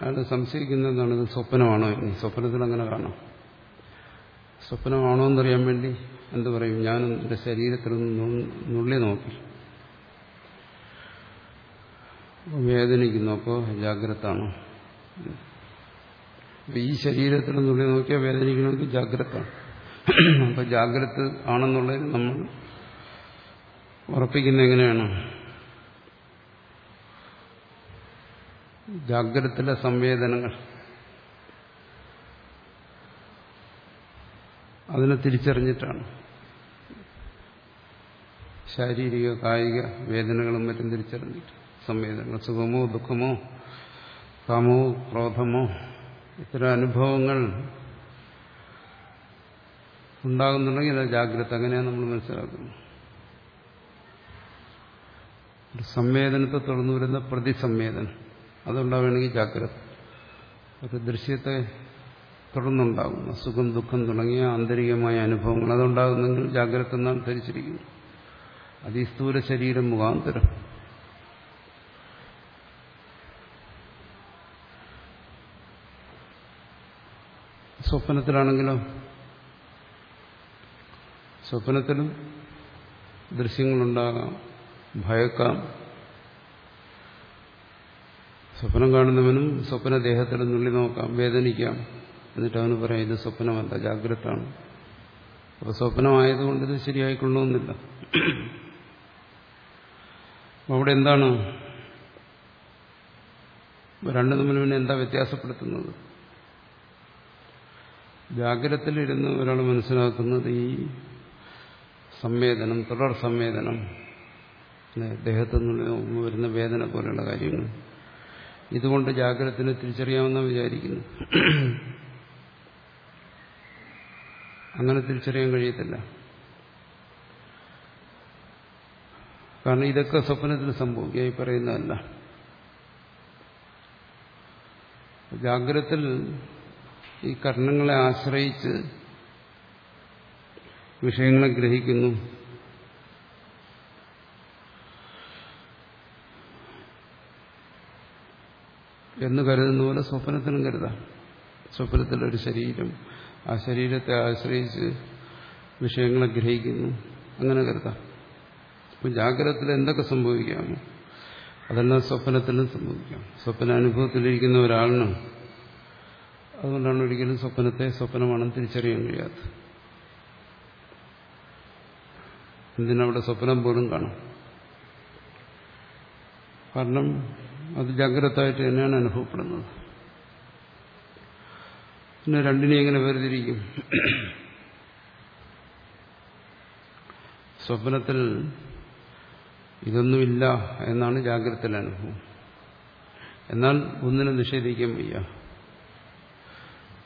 അയാൾ സംശയിക്കുന്നതാണ് ഇത് സ്വപ്നമാണോ ഇനി സ്വപ്നത്തിൽ അങ്ങനെ കാണാം സ്വപ്നമാണോ എന്നറിയാൻ വേണ്ടി എന്ത് പറയും? ഞാൻ എന്റെ ശരീരത്തിൽ നുള്ളി നോക്കി. വേദനിക്കുന്നു. അപ്പോൾ ജാഗ്രതാണ് ഈ ശരീരത്തിൽ നുള്ളി നോക്കിയാൽ വേദനിക്കണമെങ്കിൽ ജാഗ്രതാണ് അപ്പൊ ജാഗ്രത ആണെന്നുള്ളതിന് നമ്മൾ ഉറപ്പിക്കുന്ന എങ്ങനെയാണ്? ജാഗ്രതത്തിലെ സംവേദനങ്ങൾ. അതിനെ തിരിച്ചറിഞ്ഞിട്ടാണ്. ശാരീരിക കായിക വേദനകളും മറ്റും തിരിച്ചറിഞ്ഞിട്ട് സംവേദനങ്ങൾ. സുഖമോ ദുഃഖമോ കാമോ ക്രോധമോ ഇത്തരം അനുഭവങ്ങൾ ഉണ്ടാകുന്നുണ്ടെങ്കിൽ അത് ജാഗ്രത. അങ്ങനെയാണ് നമ്മൾ മനസ്സിലാക്കുന്നത്. സംവേദനത്തെ തുടർന്ന് വരുന്ന പ്രതിസംവേദനം. അതുണ്ടാവുകയാണെങ്കിൽ ജാഗ്രത. ഒരു ദൃശ്യത്തെ തുടർന്നുണ്ടാകുന്ന സുഖം ദുഃഖം തുടങ്ങിയ ആന്തരികമായ അനുഭവങ്ങൾ അതുണ്ടാകുന്നെങ്കിൽ ജാഗ്രത എന്നാണ് ധരിച്ചിരിക്കുന്നു അതിസ്ഥൂല ശരീരം മുഖാന്തരം. സ്വപ്നത്തിലാണെങ്കിലോ സ്വപ്നത്തിലും ദൃശ്യങ്ങളുണ്ടാകാം. ഭയക്കാം. സ്വപ്നം കാണുന്നവനും സ്വപ്നദേഹത്തിൽ നുള്ളി നോക്കാം. വേദനിക്കാം. എന്നിട്ട് അവന് പറയാം ഇത് സ്വപ്നമല്ല ജാഗ്രതാണ് അപ്പൊ സ്വപ്നമായതുകൊണ്ട് ഇത് ശരിയായിക്കൊള്ളണമെന്നില്ല. അവിടെ എന്താണ്? രണ്ടു തമ്മിൽ പിന്നെ എന്താ വ്യത്യാസപ്പെടുത്തുന്നത്? ജാഗ്രതയിലിരുന്ന് ഒരാൾ മനസ്സിലാക്കുന്നത് ഈ സംവേദനം തുടർ സംവേദനം ദേഹത്തു നിന്ന് വരുന്ന വേദന പോലെയുള്ള കാര്യങ്ങൾ. ഇതുകൊണ്ട് ജാഗ്രതത്തിന് തിരിച്ചറിയാമെന്ന് വിചാരിക്കുന്നു. അങ്ങനെ തിരിച്ചറിയാൻ കഴിയത്തില്ല. കാരണം ഇതൊക്കെ സ്വപ്നത്തിൽ സംഭവിക്കുക ഈ പറയുന്നതല്ല. ജാഗ്രതത്തിൽ ഈ കർണങ്ങളെ ആശ്രയിച്ച് വിഷയങ്ങളെ ഗ്രഹിക്കുന്നു. എന്ന് കരുതുന്ന പോലെ സ്വപ്നത്തിനും കരുതാം. സ്വപ്നത്തിലൊരു ശരീരം ആ ശരീരത്തെ ആശ്രയിച്ച് വിഷയങ്ങളെ ഗ്രഹിക്കുന്നു. അങ്ങനെ കരുതാം. അപ്പം ജാഗ്രതത്തിൽ എന്തൊക്കെ സംഭവിക്കാമോ അതെല്ലാം സ്വപ്നത്തിലും സംഭവിക്കാം. സ്വപ്ന അനുഭവത്തിലിരിക്കുന്ന ഒരാളിനും അതുകൊണ്ടാണ് ഒരിക്കലും സ്വപ്നത്തെ സ്വപ്നമാണെന്ന് തിരിച്ചറിയാൻ കഴിയാത്തത്. എന്തിനവിടെ സ്വപ്നം പോലും കാണും. കാരണം അത് ജാഗ്രതമായിട്ട് തന്നെയാണ് അനുഭവപ്പെടുന്നത്. പിന്നെ രണ്ടിനെ എങ്ങനെ വേർതിരിക്കും? സ്വപ്നത്തിൽ ഇതൊന്നുമില്ല എന്നാണ് ജാഗ്രതയിലെ അനുഭവം. എന്നാൽ ഒന്നിനെ നിഷേധിക്കാൻ വയ്യ.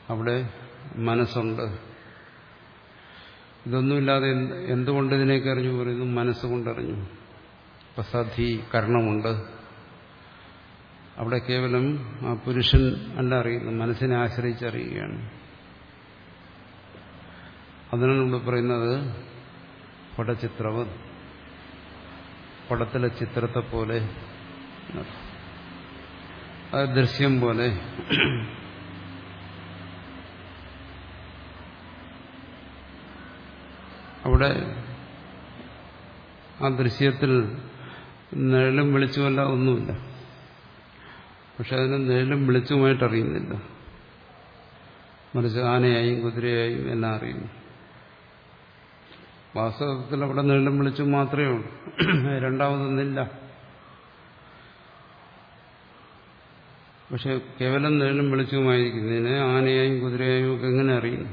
അവിടെ മനസ്സുണ്ട്. ഇതൊന്നുമില്ലാതെ എന്തുകൊണ്ട് ഇതിനേക്ക് അറിഞ്ഞു പറയുന്നു മനസ്സുകൊണ്ടറിഞ്ഞു പ്രസാധി കർണമുണ്ട് അവിടെ കേവലം ആ പുരുഷൻ അല്ല അറിയുന്നു മനസ്സിനെ ആശ്രയിച്ചറിയുകയാണ്. അതിനാണ് ഇവിടെ പറയുന്നത് പടചിത്രവ് പടത്തിലെ ചിത്രത്തെ പോലെ ദൃശ്യം പോലെ അവിടെ ആ ദൃശ്യത്തിൽ നിഴലും വെളിച്ചുമല്ല ഒന്നുമില്ല. പക്ഷെ അതിന് നിഴലും വെളിച്ചവുമായിട്ട് അറിയുന്നില്ല. മറിച്ച് ആനയായും കുതിരയായും എല്ലാം അറിയുന്നു. വാസ്തവത്തിൽ അവിടെ നിഴലും വിളിച്ചു മാത്രമേ ഉള്ളൂ. രണ്ടാമതൊന്നില്ല. പക്ഷെ കേവലം നിഴലും വിളിച്ചുമായിരിക്കുന്നതിന് ആനയായും കുതിരയായും ഒക്കെ എങ്ങനെ അറിയുന്നു?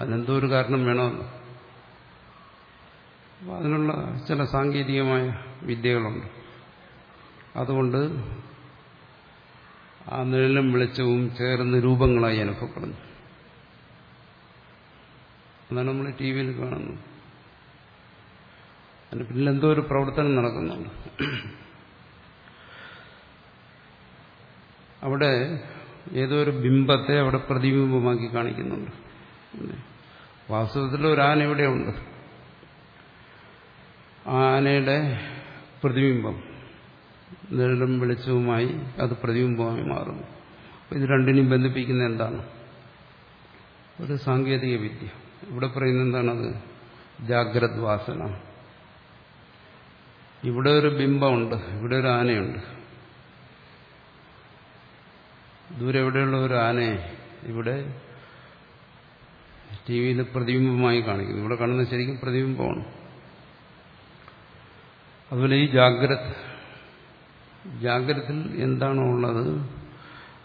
അതിനെന്തോ ഒരു കാരണം വേണമല്ലോ അതിനുള്ള ചില സാങ്കേതികമായ വിദ്യകളുണ്ട്. അതുകൊണ്ട് ആ നിഴലും വെളിച്ചവും ചേർന്ന് രൂപങ്ങളായി അനുഭവപ്പെടുന്നു. അതാണ് നമ്മൾ ടി വിയിൽ കാണുന്നത്. അതിന് പിന്നിൽ എന്തോ ഒരു പ്രവർത്തനം നടക്കുന്നുണ്ട്. അവിടെ ഏതോ ഒരു ബിംബത്തെ അവിടെ പ്രതിബിംബമാക്കി കാണിക്കുന്നുണ്ട്. വാസ്തവത്തിൽ ഒരു ആന ഇവിടെയുണ്ട്. ആനയുടെ പ്രതിബിംബം. നിഴലും വെളിച്ചവുമായി അത് പ്രതിബിംബമായി മാറുന്നു. ഇത് രണ്ടിനെയും ബന്ധിപ്പിക്കുന്ന എന്താണ്? ഒരു സാങ്കേതിക വിദ്യ. ഇവിടെ പറയുന്ന എന്താണത്? ജാഗ്രത് വാസന ഇവിടെ ഒരു ബിംബമുണ്ട് ഇവിടെ ഒരു ആനയുണ്ട്. ദൂരെ എവിടെയുള്ള ഒരു ആനയെ ഇവിടെ ടി വിയിൽ പ്രതിബിംബമായി കാണിക്കുന്നു. ഇവിടെ കാണുന്ന ശരിക്കും പ്രതിബിംബമാണ്. അതുപോലെ ഈ ജാഗ്രത ജാഗ്രതത്തിൽ എന്താണോ ഉള്ളത്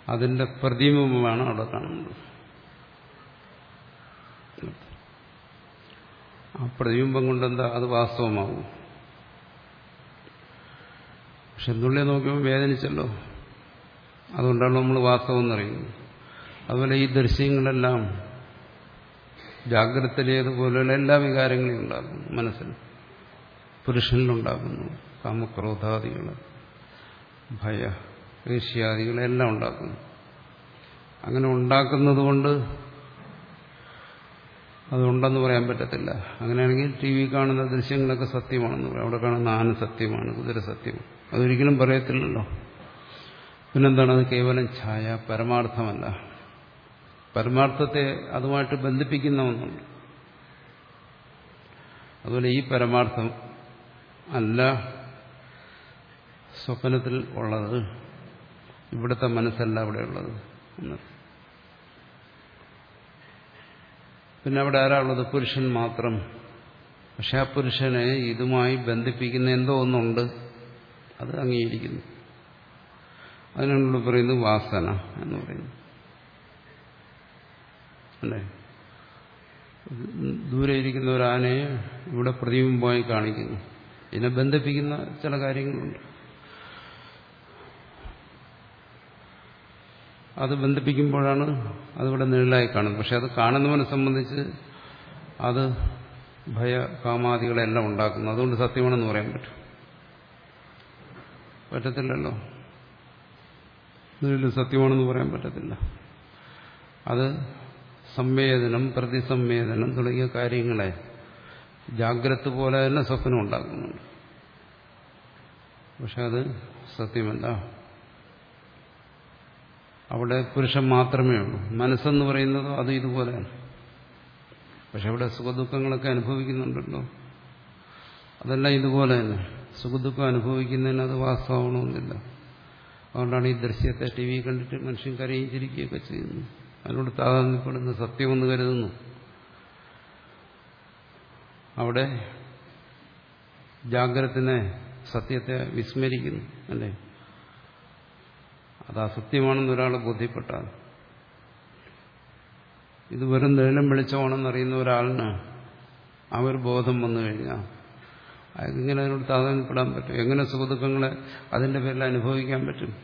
അതിന്റെ പ്രതിബിംബമാണ് അവിടെ കാണുന്നത്. ആ പ്രതിബിംബം കൊണ്ടെന്താ അത് വാസ്തവമാകും പക്ഷെ എന്തുള്ളിയെ നോക്കിയപ്പോൾ വേദനിച്ചല്ലോ. അതുകൊണ്ടാണ് നമ്മൾ വാസ്തവം എന്നറിയുന്നത് അതുപോലെ ഈ ദൃശ്യങ്ങളെല്ലാം ജാഗ്രതയിലേതുപോലെയുള്ള എല്ലാ വികാരങ്ങളെയും ഉണ്ടാകും മനസ്സിൽ. പുരുഷനിലുണ്ടാക്കുന്നു കാമക്രോധാദികൾ ഭയ ഏഷ്യാദികളെല്ലാം ഉണ്ടാക്കുന്നു. അങ്ങനെ ഉണ്ടാക്കുന്നത് കൊണ്ട് അതുണ്ടെന്ന് പറയാൻ പറ്റത്തില്ല. അങ്ങനെയാണെങ്കിൽ ടി വി കാണുന്ന ദൃശ്യങ്ങളൊക്കെ സത്യമാണെന്ന് പറയാം. അവിടെ കാണുന്ന ആന സത്യമാണ് കുതിര സത്യമാണ്. അതൊരിക്കലും പറയത്തില്ലല്ലോ. പിന്നെന്താണ്? അത് കേവലം ഛായ പരമാർത്ഥമല്ല. പരമാർത്ഥത്തെ അതുമായിട്ട് ബന്ധിപ്പിക്കുന്ന ഒന്നുണ്ട്. അതുപോലെ ഈ പരമാർത്ഥം അല്ല സ്വപ്നത്തിൽ ഉള്ളത്. ഇവിടുത്തെ മനസ്സല്ല അവിടെ ഉള്ളത് എന്നത് പിന്നെ അവിടെ ആരാ ഉള്ളത്? പുരുഷൻ മാത്രം. പക്ഷെ ആ പുരുഷനെ ഇതുമായി ബന്ധിപ്പിക്കുന്ന എന്തോ ഒന്നുണ്ട്. അത് അംഗീകരിക്കുന്നു. അതിനുള്ള പറയുന്നത് വാസന എന്ന് പറയുന്നു. അല്ലേ? ദൂരെ ഇരിക്കുന്ന ഒരു ആനയെ ഇവിടെ പ്രതിബിംബമായി കാണിക്കുന്നു. ഇതിനെ ബന്ധിപ്പിക്കുന്ന ചില കാര്യങ്ങളുണ്ട്. അത് ബന്ധിപ്പിക്കുമ്പോഴാണ് അതിവിടെ നിഴലായി കാണുന്നത്. പക്ഷെ അത് കാണുന്നവനെ സംബന്ധിച്ച് അത് ഭയ കാമാദികളെല്ലാം ഉണ്ടാക്കുന്നു. അതുകൊണ്ട് സത്യമാണെന്ന് പറയാൻ പറ്റും. പറ്റത്തില്ലല്ലോ. നിഴൽ സത്യമാണെന്ന് പറയാൻ പറ്റത്തില്ല. അത് സംവേദനം പ്രതിസംവേദനം തുടങ്ങിയ കാര്യങ്ങളെ ജാഗ്രത പോലെ തന്നെ സ്വപ്നം ഉണ്ടാക്കുന്നുണ്ട്. പക്ഷെ അത് സത്യമല്ല. അവിടെ പുരുഷൻ മാത്രമേ ഉള്ളൂ. മനസ്സെന്ന് പറയുന്നത് അത് ഇതുപോലെയാണ്. പക്ഷെ അവിടെ സുഖദുഃഖങ്ങളൊക്കെ അനുഭവിക്കുന്നുണ്ടല്ലോ. അതെല്ലാം ഇതുപോലെ തന്നെ. സുഖദുഃഖം അനുഭവിക്കുന്നതിന് അത് വാസ്തവമാണെന്നില്ല അതുകൊണ്ടാണ് ഈ ദൃശ്യത്തെ ടി വി കണ്ടിട്ട് മനുഷ്യൻ കരയും ചെയ്യുന്നത്. ചെയ്യുന്നു അതിനോട് താതാന്യപ്പെടുന്ന സത്യമെന്ന് കരുതുന്നു. അവിടെ ജാഗ്രത്തിനെ സത്യത്തെ വിസ്മരിക്കുന്നു അല്ലേ? അത് അസത്യമാണെന്ന് ഒരാൾ ബോധ്യപ്പെട്ടാൽ. ഇത് വെറും നിഴലും വെളിച്ചമാണെന്നറിയുന്ന ഒരാളിന് ആ ഒരു ബോധം വന്നു കഴിഞ്ഞാൽ അയാൾക്കിങ്ങനെ അതിനോട് താതാന്യപ്പെടാൻ പറ്റും? എങ്ങനെ സുഖദുഃഖങ്ങളെ അതിന്റെ പേരിൽ അനുഭവിക്കാൻ പറ്റും?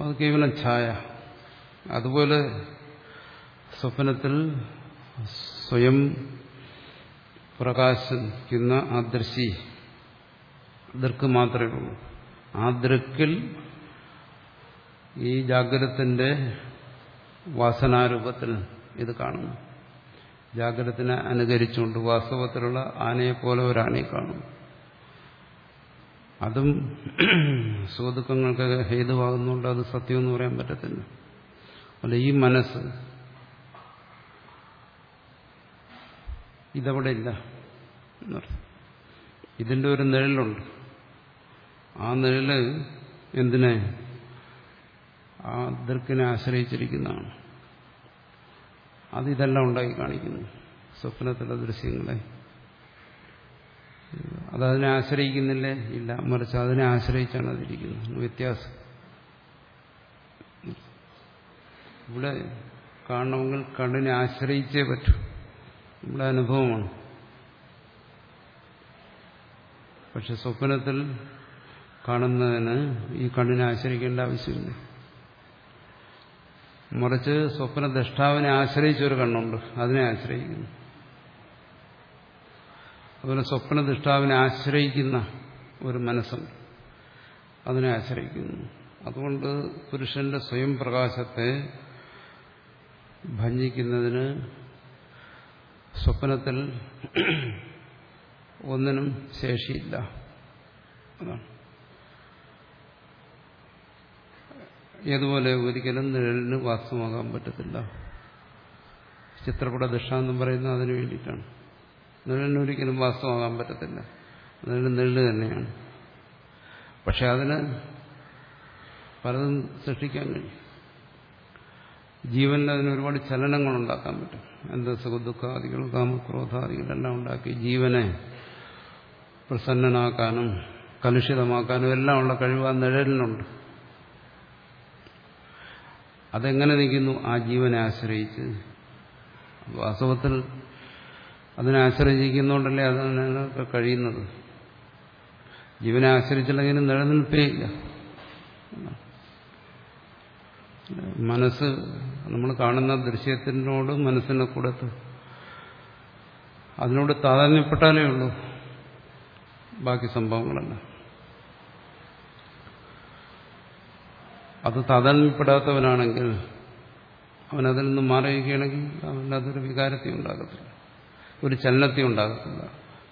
അത് കേവലം ഛായ. അതുപോലെ സ്വപ്നത്തിൽ സ്വയം പ്രകാശിക്കുന്ന ആ ദൃശി ദൃക്ക് മാത്രമേ ഉള്ളൂ. ആ ദൃക്കിൽ ഈ ജാഗ്രതത്തിന്റെ വാസനാരൂപത്തിൽ ഇത് കാണുന്നു. ജാഗ്രതത്തിനെ അനുകരിച്ചുകൊണ്ട് വാസ്തവത്തിലുള്ള ആനയെ പോലെ ഒരാനയെ കാണും അതും സുഹൃത്തുക്കങ്ങൾക്ക് ഹേതുവാകുന്നുണ്ട് അത് സത്യമെന്ന് പറയാൻ പറ്റത്തില്ല. അല്ല ഈ മനസ്സ് ഇതവിടെ ഇല്ല ഇതിന്റെ ഒരു നിഴലുണ്ട്. ആ നിഴൽ എന്തിനെ? ആ ദൃക്കിനെ ആശ്രയിച്ചിരിക്കുന്നതാണ്. അതിതെല്ലാം ഉണ്ടാക്കി കാണിക്കുന്നു. സ്വപ്നത്തിലെ ദൃശ്യങ്ങളെ. അതതിനെ ആശ്രയിക്കുന്നില്ലേ? ഇല്ല. മറിച്ച് അതിനെ ആശ്രയിച്ചാണ് അതിരിക്കുന്നത്. വ്യത്യാസം. ഇവിടെ കാണണമെങ്കിൽ കണ്ണിനെ ആശ്രയിച്ചേ പറ്റൂ. നമ്മുടെ അനുഭവമാണ്. പക്ഷെ സ്വപ്നത്തിൽ കാണുന്നതിന് ഈ കണ്ണിനെ ആശ്രയിക്കേണ്ട ആവശ്യമില്ല. മറിച്ച് സ്വപ്ന ദ്രഷ്ടാവിനെ ആശ്രയിച്ചൊരു കണ്ണുണ്ട് അതിനെ ആശ്രയിക്കുന്നു. അതുപോലെ സ്വപ്ന ദൃഷ്ടാവിനെ ആശ്രയിക്കുന്ന ഒരു മനസ്സുണ്ട് അതിനെ ആശ്രയിക്കുന്നു. അതുകൊണ്ട് പുരുഷന്റെ സ്വയം പ്രകാശത്തെ ഭഞ്ജിക്കുന്നതിന് സ്വപ്നത്തിൽ ഒന്നിനും ശേഷിയില്ല. അതാണ്. ഏതുപോലെ ഒരിക്കലും നിഴലിന് വാസ്തവമാകാൻ പറ്റത്തില്ല. ചിത്രപട ദൃഷ്ടാന്തം പറയുന്നത് അതിനു വേണ്ടിയിട്ടാണ്. നിഴലിന് ഒരിക്കലും വാസ്തവമാകാൻ പറ്റത്തില്ല. നിഴൽ നിഴൽ തന്നെയാണ്. പക്ഷെ അതിന് പലതും സൃഷ്ടിക്കാൻ കഴിയും. ജീവനിൽ അതിന് ഒരുപാട് ചലനങ്ങൾ ഉണ്ടാക്കാൻ പറ്റും. എന്ത് സുഖദുഃഖാദികൾ കാമക്രോധാദികളെല്ലാം ഉണ്ടാക്കി ജീവനെ പ്രസന്നനാക്കാനും കലുഷിതമാക്കാനും എല്ലാം ഉള്ള കഴിവ് ആ നിഴലിനുണ്ട്. അതെങ്ങനെ നിൽക്കുന്നു? ആ ജീവനെ ആശ്രയിച്ച്. വാസ്തവത്തിൽ അതിനെ ആശ്രയിച്ചിരിക്കുന്നതുകൊണ്ടല്ലേ അതിനൊക്കെ കഴിയുന്നത്? ജീവനെ ആശ്രയിച്ചില്ലെങ്കിൽ നിലനിൽപ്പേ ഇല്ല. മനസ്സ് നമ്മൾ കാണുന്ന ദൃശ്യത്തിനോട് മനസ്സിനെ കൂടെ അതിനോട് താതാന്യപ്പെട്ടാലേ ഉള്ളൂ ബാക്കി സംഭവങ്ങളല്ല. അത് താതാന്യപ്പെടാത്തവനാണെങ്കിൽ അവൻ അതിൽ നിന്ന് മാറിയിരിക്കുകയാണെങ്കിൽ അവനതൊരു വികാരത്തെ ഉണ്ടാകത്തില്ല. ഒരു ചലനത്തെ ഉണ്ടാകത്തില്ല.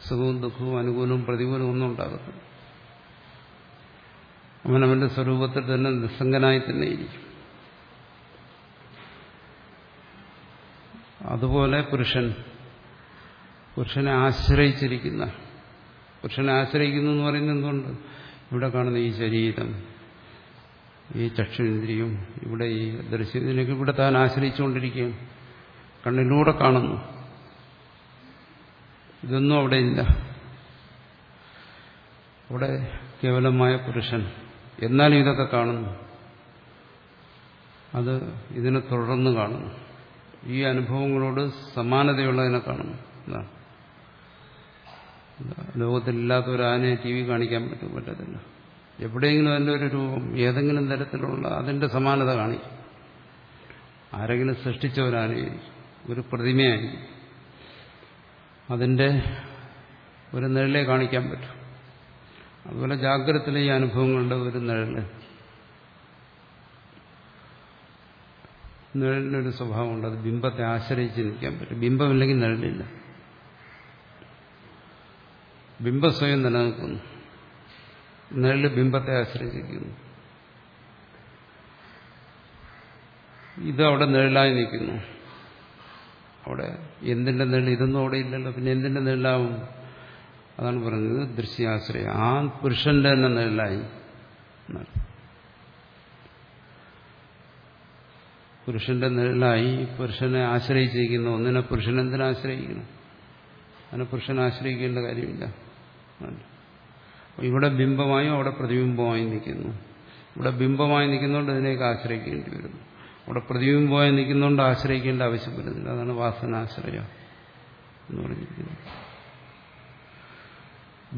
സുഖവും ദുഃഖവും അനുകൂലവും പ്രതികൂലവും ഒന്നും ഉണ്ടാകത്തില്ല. അവൻ അവന്റെ സ്വരൂപത്തിൽ തന്നെ നിസ്സംഗനായി തന്നെ ഇരിക്കും അതുപോലെ പുരുഷൻ. പുരുഷനെ ആശ്രയിച്ചിരിക്കുന്ന. പുരുഷനെ ആശ്രയിക്കുന്നു എന്ന് പറയുന്നത് എന്തുകൊണ്ട്? ഇവിടെ കാണുന്ന ഈ ശരീരം ഈ ചക്ഷുരേന്ദ്രിയും ഇവിടെ ഈ ദൃശ്യത്തിനൊക്കെ ഇവിടെ താൻ ആശ്രയിച്ചുകൊണ്ടിരിക്കുകയാണ്. കണ്ണിലൂടെ കാണുന്നു. ഇതൊന്നും അവിടെ ഇല്ല. അവിടെ കേവലമായ പുരുഷൻ. എന്നാലും ഇതൊക്കെ കാണുന്നു. അത് ഇതിനെ തുടർന്ന് കാണുന്നു. ഈ അനുഭവങ്ങളോട് സമാനതയുള്ളതിനെ കാണുന്നു. ലോകത്തിലില്ലാത്ത ഒരു ആനയെ ടി വി കാണിക്കാൻ പറ്റും പറ്റത്തില്ല. എവിടെയെങ്കിലും അതിന്റെ ഒരു രൂപം ഏതെങ്കിലും തരത്തിലുള്ള അതിന്റെ സമാനത കാണിക്കും. ആരെങ്കിലും സൃഷ്ടിച്ച ഒരു ആനയായിരിക്കും ഒരു പ്രതിമയായിരിക്കും. അതിന്റെ ഒരു നിഴലെ കാണിക്കാൻ പറ്റും. അതുപോലെ ജാഗ്രതത്തിലെ ഈ അനുഭവങ്ങളുടെ ഒരു നിഴൽ നിഴലിനൊരു സ്വഭാവമുണ്ട്. അത് ബിംബത്തെ ആശ്രയിച്ച് നിൽക്കാൻ പറ്റും. ബിംബമില്ലെങ്കിൽ നിഴലില്ല. ബിംബം സ്വയം നിലനിൽക്കുന്നു. നിഴൽ ബിംബത്തെ ആശ്രയിച്ചിരിക്കുന്നു. ഇത് അവിടെ നിഴലായി നിൽക്കുന്നു. അവിടെ എന്തിന്റെ നിഴൽ? ഇതൊന്നും അവിടെ ഇല്ലല്ലോ. പിന്നെ എന്തിന്റെ നിഴലാവും? അതാണ് പറഞ്ഞത് ദൃശ്യാശ്രയം. ആ പുരുഷന്റെ തന്നെ നിഴലായി. പുരുഷന്റെ നിഴലായി പുരുഷനെ ആശ്രയിച്ചിരിക്കുന്ന. ഒന്നിനെ പുരുഷൻ എന്തിനാശ്രയിക്കണം അതിനെ പുരുഷനെ ആശ്രയിക്കേണ്ട കാര്യമില്ല. ഇവിടെ ബിംബമായും അവിടെ പ്രതിബിംബമായും നിൽക്കുന്നു. ഇവിടെ ബിംബമായി നിൽക്കുന്നതുകൊണ്ട് ഇതിനെയൊക്കെ ആശ്രയിക്കേണ്ടി വരുന്നു. അവിടെ പ്രതിബിംബമായി നിൽക്കുന്നതുകൊണ്ട് ആശ്രയിക്കേണ്ട ആവശ്യം വരുന്നില്ല അതാണ് വാസനാശ്രയം എന്ന് പറഞ്ഞിരിക്കുന്നത്.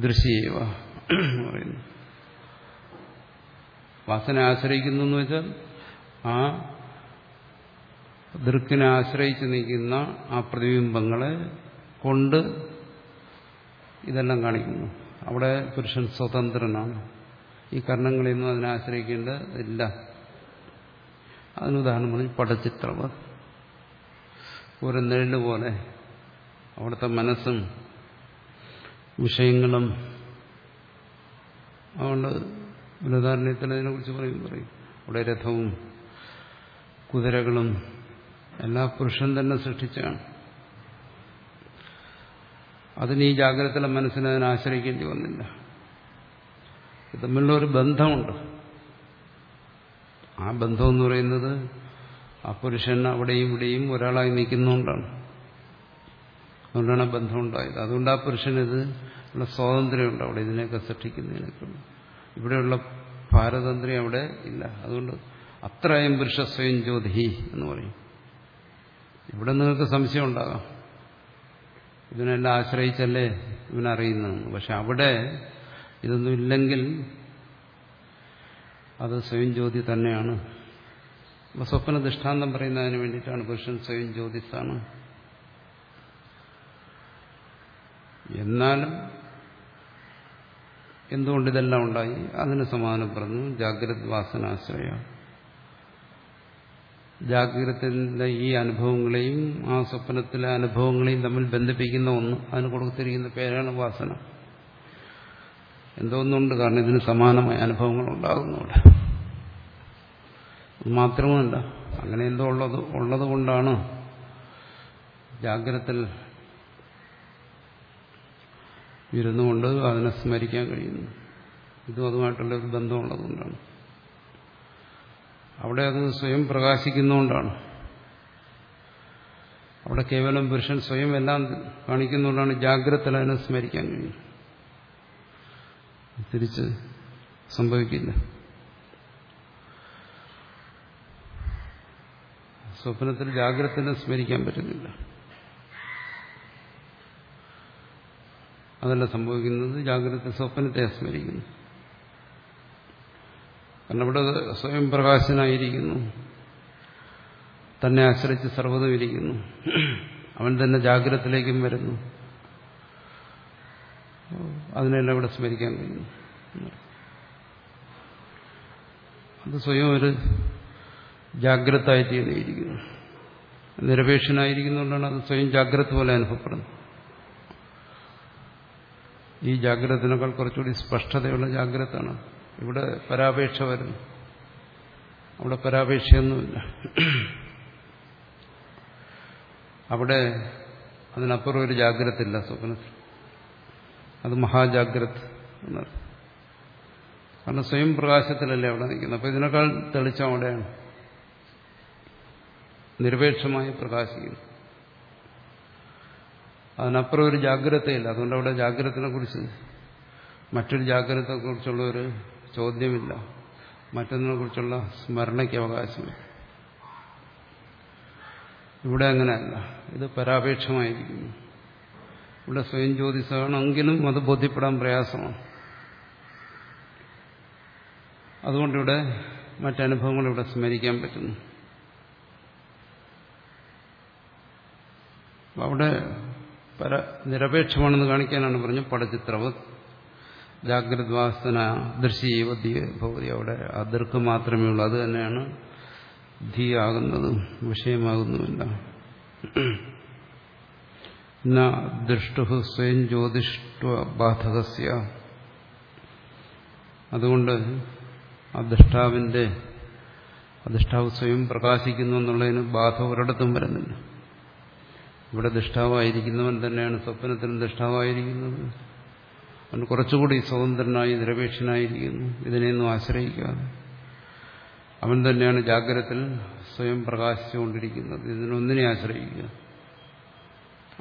ദൃശ്യവ പറയുന്നു. വാസന ആശ്രയിക്കുന്നു എന്ന് വെച്ചാൽ ആ ദൃക്കിനെ ആശ്രയിച്ച് നിൽക്കുന്ന ആ പ്രതിബിംബങ്ങളെ കൊണ്ട് ഇതെല്ലാം കാണിക്കുന്നു. അവിടെ പുരുഷൻ സ്വതന്ത്രനാണ്. ഈ കർണങ്ങളെയൊന്നും അതിനെ ആശ്രയിക്കേണ്ടതില്ല അതിനുദാഹരണം പറഞ്ഞു പടച്ചിത്രവർ ഒരു നെഴൽ പോലെ അവിടുത്തെ മനസ്സും വിഷയങ്ങളും അതുകൊണ്ട് ബൃഹദാരണ്യത്തിൽ അതിനെക്കുറിച്ച് പറയും പറയും. അവിടെ രഥവും കുതിരകളും എല്ലാ പുരുഷൻ തന്നെ സൃഷ്ടിച്ചാണ് അതിന് ഈ ജാഗ്രതയിലെ മനസ്സിനെ അതിനെ ആശ്രയിക്കേണ്ടി വന്നില്ല. തമ്മിലുള്ള ഒരു ബന്ധമുണ്ട്. ആ ബന്ധം എന്ന് പറയുന്നത് ആ പുരുഷൻ അവിടെയും ഇവിടെയും ഒരാളായി നിൽക്കുന്നതുകൊണ്ടാണ് അതുകൊണ്ടാണ് ആ ബന്ധം ഉണ്ടായത് അതുകൊണ്ട് ആ പുരുഷനിത് ഉള്ള സ്വാതന്ത്ര്യമുണ്ട് അവിടെ ഇതിനെയൊക്കെ സൃഷ്ടിക്കുന്നതിനൊക്കെ ഇവിടെയുള്ള പാരതന്ത്ര്യം അവിടെ ഇല്ല. അതുകൊണ്ട് അത്രയും പുരുഷ സ്വയം ജ്യോതി എന്ന് പറയും. ഇവിടെ നിങ്ങൾക്ക് സംശയം ഉണ്ടാകാം. ഇതിനെല്ലാം ആശ്രയിച്ചല്ലേ ഇവനറിയുന്നതെന്ന് പക്ഷെ അവിടെ ഇതൊന്നും ഇല്ലെങ്കിൽ അത് സ്വയം ജ്യോതി തന്നെയാണ്. സ്വപ്ന ദൃഷ്ടാന്തം പറയുന്നതിന് വേണ്ടിയിട്ടാണ് പുരുഷൻ സ്വയം ജ്യോതിസാണ്. എന്നാലും എന്തുകൊണ്ട് ഇതെല്ലാം ഉണ്ടായി? അതിന് സമാധാനം പറഞ്ഞു ജാഗ്രത് വാസനാശ്രയ. ജാഗ്രതത്തിന്റെ ഈ അനുഭവങ്ങളെയും ആ സ്വപ്നത്തിലെ അനുഭവങ്ങളെയും തമ്മിൽ ബന്ധിപ്പിക്കുന്ന ഒന്ന്. അതിന് കൊടുത്തിരിക്കുന്ന പേരാണ് വാസന. എന്തോന്നുണ്ട് കാരണം ഇതിന് സമാനമായ അനുഭവങ്ങൾ ഉണ്ടാകുന്നുണ്ട്. മാത്രമല്ല അങ്ങനെ എന്തോ ഉള്ളത് ഉള്ളത് കൊണ്ടാണ് ജാഗ്രതത്തിൽ ഇരുന്നുകൊണ്ട് അതിനെ സ്മരിക്കാൻ കഴിയുന്നു ഇതും അതുമായിട്ടുള്ള ഒരു ബന്ധമുള്ളതുകൊണ്ടാണ് അവിടെ അത് സ്വയം പ്രകാശിക്കുന്നതുകൊണ്ടാണ് അവിടെ കേവലം പുരുഷൻ സ്വയം എല്ലാം കാണിക്കുന്നതുകൊണ്ടാണ് ജാഗ്രത അതിനെ സ്മരിക്കാൻ കഴിയും തിരിച്ച് സംഭവിക്കില്ല. സ്വപ്നത്തിൽ ജാഗ്രതനെ സ്മരിക്കാൻ പറ്റുന്നില്ല. അതല്ല സംഭവിക്കുന്നത് ജാഗ്രത സ്വപ്നത്തെ സ്മരിക്കുന്നു കാരണം ഇവിടെ സ്വയം പ്രകാശനായിരിക്കുന്നു തന്നെ ആശ്രയിച്ച് സർവതും ഇരിക്കുന്നു. അവൻ തന്നെ ജാഗ്രതത്തിലേക്കും വരുന്നു. അതിനെല്ലാം ഇവിടെ സ്മരിക്കാൻ കഴിയുന്നു. അത് സ്വയം ഒരു ജാഗ്രത തീർന്നിരിക്കുന്നു നിരപേക്ഷനായിരിക്കുന്നതുകൊണ്ടാണ് അത് സ്വയം ജാഗ്രത പോലെ അനുഭവപ്പെടുന്നത്. ഈ ജാഗ്രതത്തിനേക്കാൾ കുറച്ചുകൂടി സ്പഷ്ടതയുള്ള ജാഗ്രതാണ് ഇവിടെ പരാപേക്ഷ വരുന്നു. അവിടെ പരാപേക്ഷയൊന്നുമില്ല. അവിടെ അതിനപ്പുറം ഒരു ജാഗ്രത ഇല്ല സ്വപ്നത്തിൽ. അത് മഹാജാഗ്രത കാരണം സ്വയം പ്രകാശത്തിലല്ലേ അവിടെ നിൽക്കുന്നത്. അപ്പൊ ഇതിനേക്കാൾ തെളിച്ചം അവിടെയാണ്. നിരപേക്ഷമായി പ്രകാശിക്കുന്നു. അതിനപ്പുറം ഒരു ജാഗ്രതയില്ല. അതുകൊണ്ട് അവിടെ ജാഗ്രതനെ കുറിച്ച് മറ്റൊരു ജാഗ്രതയെക്കുറിച്ചുള്ള ഒരു ചോദ്യമില്ല. മറ്റൊന്നിനെ കുറിച്ചുള്ള സ്മരണയ്ക്ക് അവകാശമില്ല. ഇവിടെ അങ്ങനെയല്ല. ഇത് പരാപേക്ഷമായിരിക്കുന്നു. ഇവിടെ സ്വയം ജ്യോതിസാണെങ്കിലും അത് ബോധ്യപ്പെടാൻ പ്രയാസമാണ്. അതുകൊണ്ടിവിടെ മറ്റനുഭവങ്ങൾ ഇവിടെ സ്മരിക്കാൻ പറ്റുന്നു. അവിടെ പര നിരപേക്ഷമാണെന്ന് കാണിക്കാനാണ് പറഞ്ഞു പടചിത്രവത്. ജാഗ്രത് വാസന ദൃശ്യവതി ഭവതി അവിടെ ആ മാത്രമേ ഉള്ളൂ. അത് തന്നെയാണ് ധീ ആകുന്നതും വിഷയമാകുന്നുമില്ല ദൃഷ്ടു സ്വയം ജ്യോതിഷ്വ ബാധകസ്യ. അതുകൊണ്ട് ആ ദൃഷ്ടാവിന്റെ അധിഷ്ഠാവ് സ്വയം പ്രകാശിക്കുന്നു എന്നുള്ളതിന് ബാധ ഒരിടത്തും വരുന്നില്ല. ഇവിടെ ദൃഷ്ടാവായിരിക്കുന്നവൻ തന്നെയാണ് സ്വപ്നത്തിനും ദൃഷ്ടാവായിരിക്കുന്നത് അവൻ കുറച്ചുകൂടി സ്വതന്ത്രനായി നിരപേക്ഷനായിരിക്കുന്നു. ഇതിനെയൊന്നും ആശ്രയിക്കാതെ. അവൻ തന്നെയാണ് ജാഗ്രതത്തിൽ സ്വയം പ്രകാശിച്ചുകൊണ്ടിരിക്കുന്നത്. ഇതിനൊന്നിനെ ആശ്രയിക്കുക.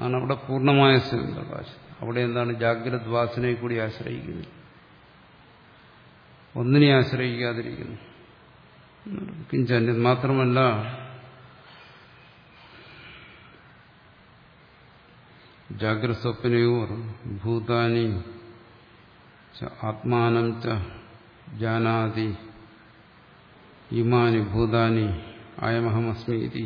ആണ് അവിടെ പൂർണമായ സ്വയം പ്രകാശം. അവിടെ എന്താണ് ജാഗ്രത് വാസനയെ കൂടി ആശ്രയിക്കുന്നത്. ഒന്നിനെ ആശ്രയിക്കാതിരിക്കുന്നു. കിഞ്ചാൻ മാത്രമല്ല ജാഗ്രസ്വപ്നയോർ ഭൂതാനി ആത്മാനം ച ജാനാതി ഇമാനി ഭൂതാനി അയമഹമസ്മീതി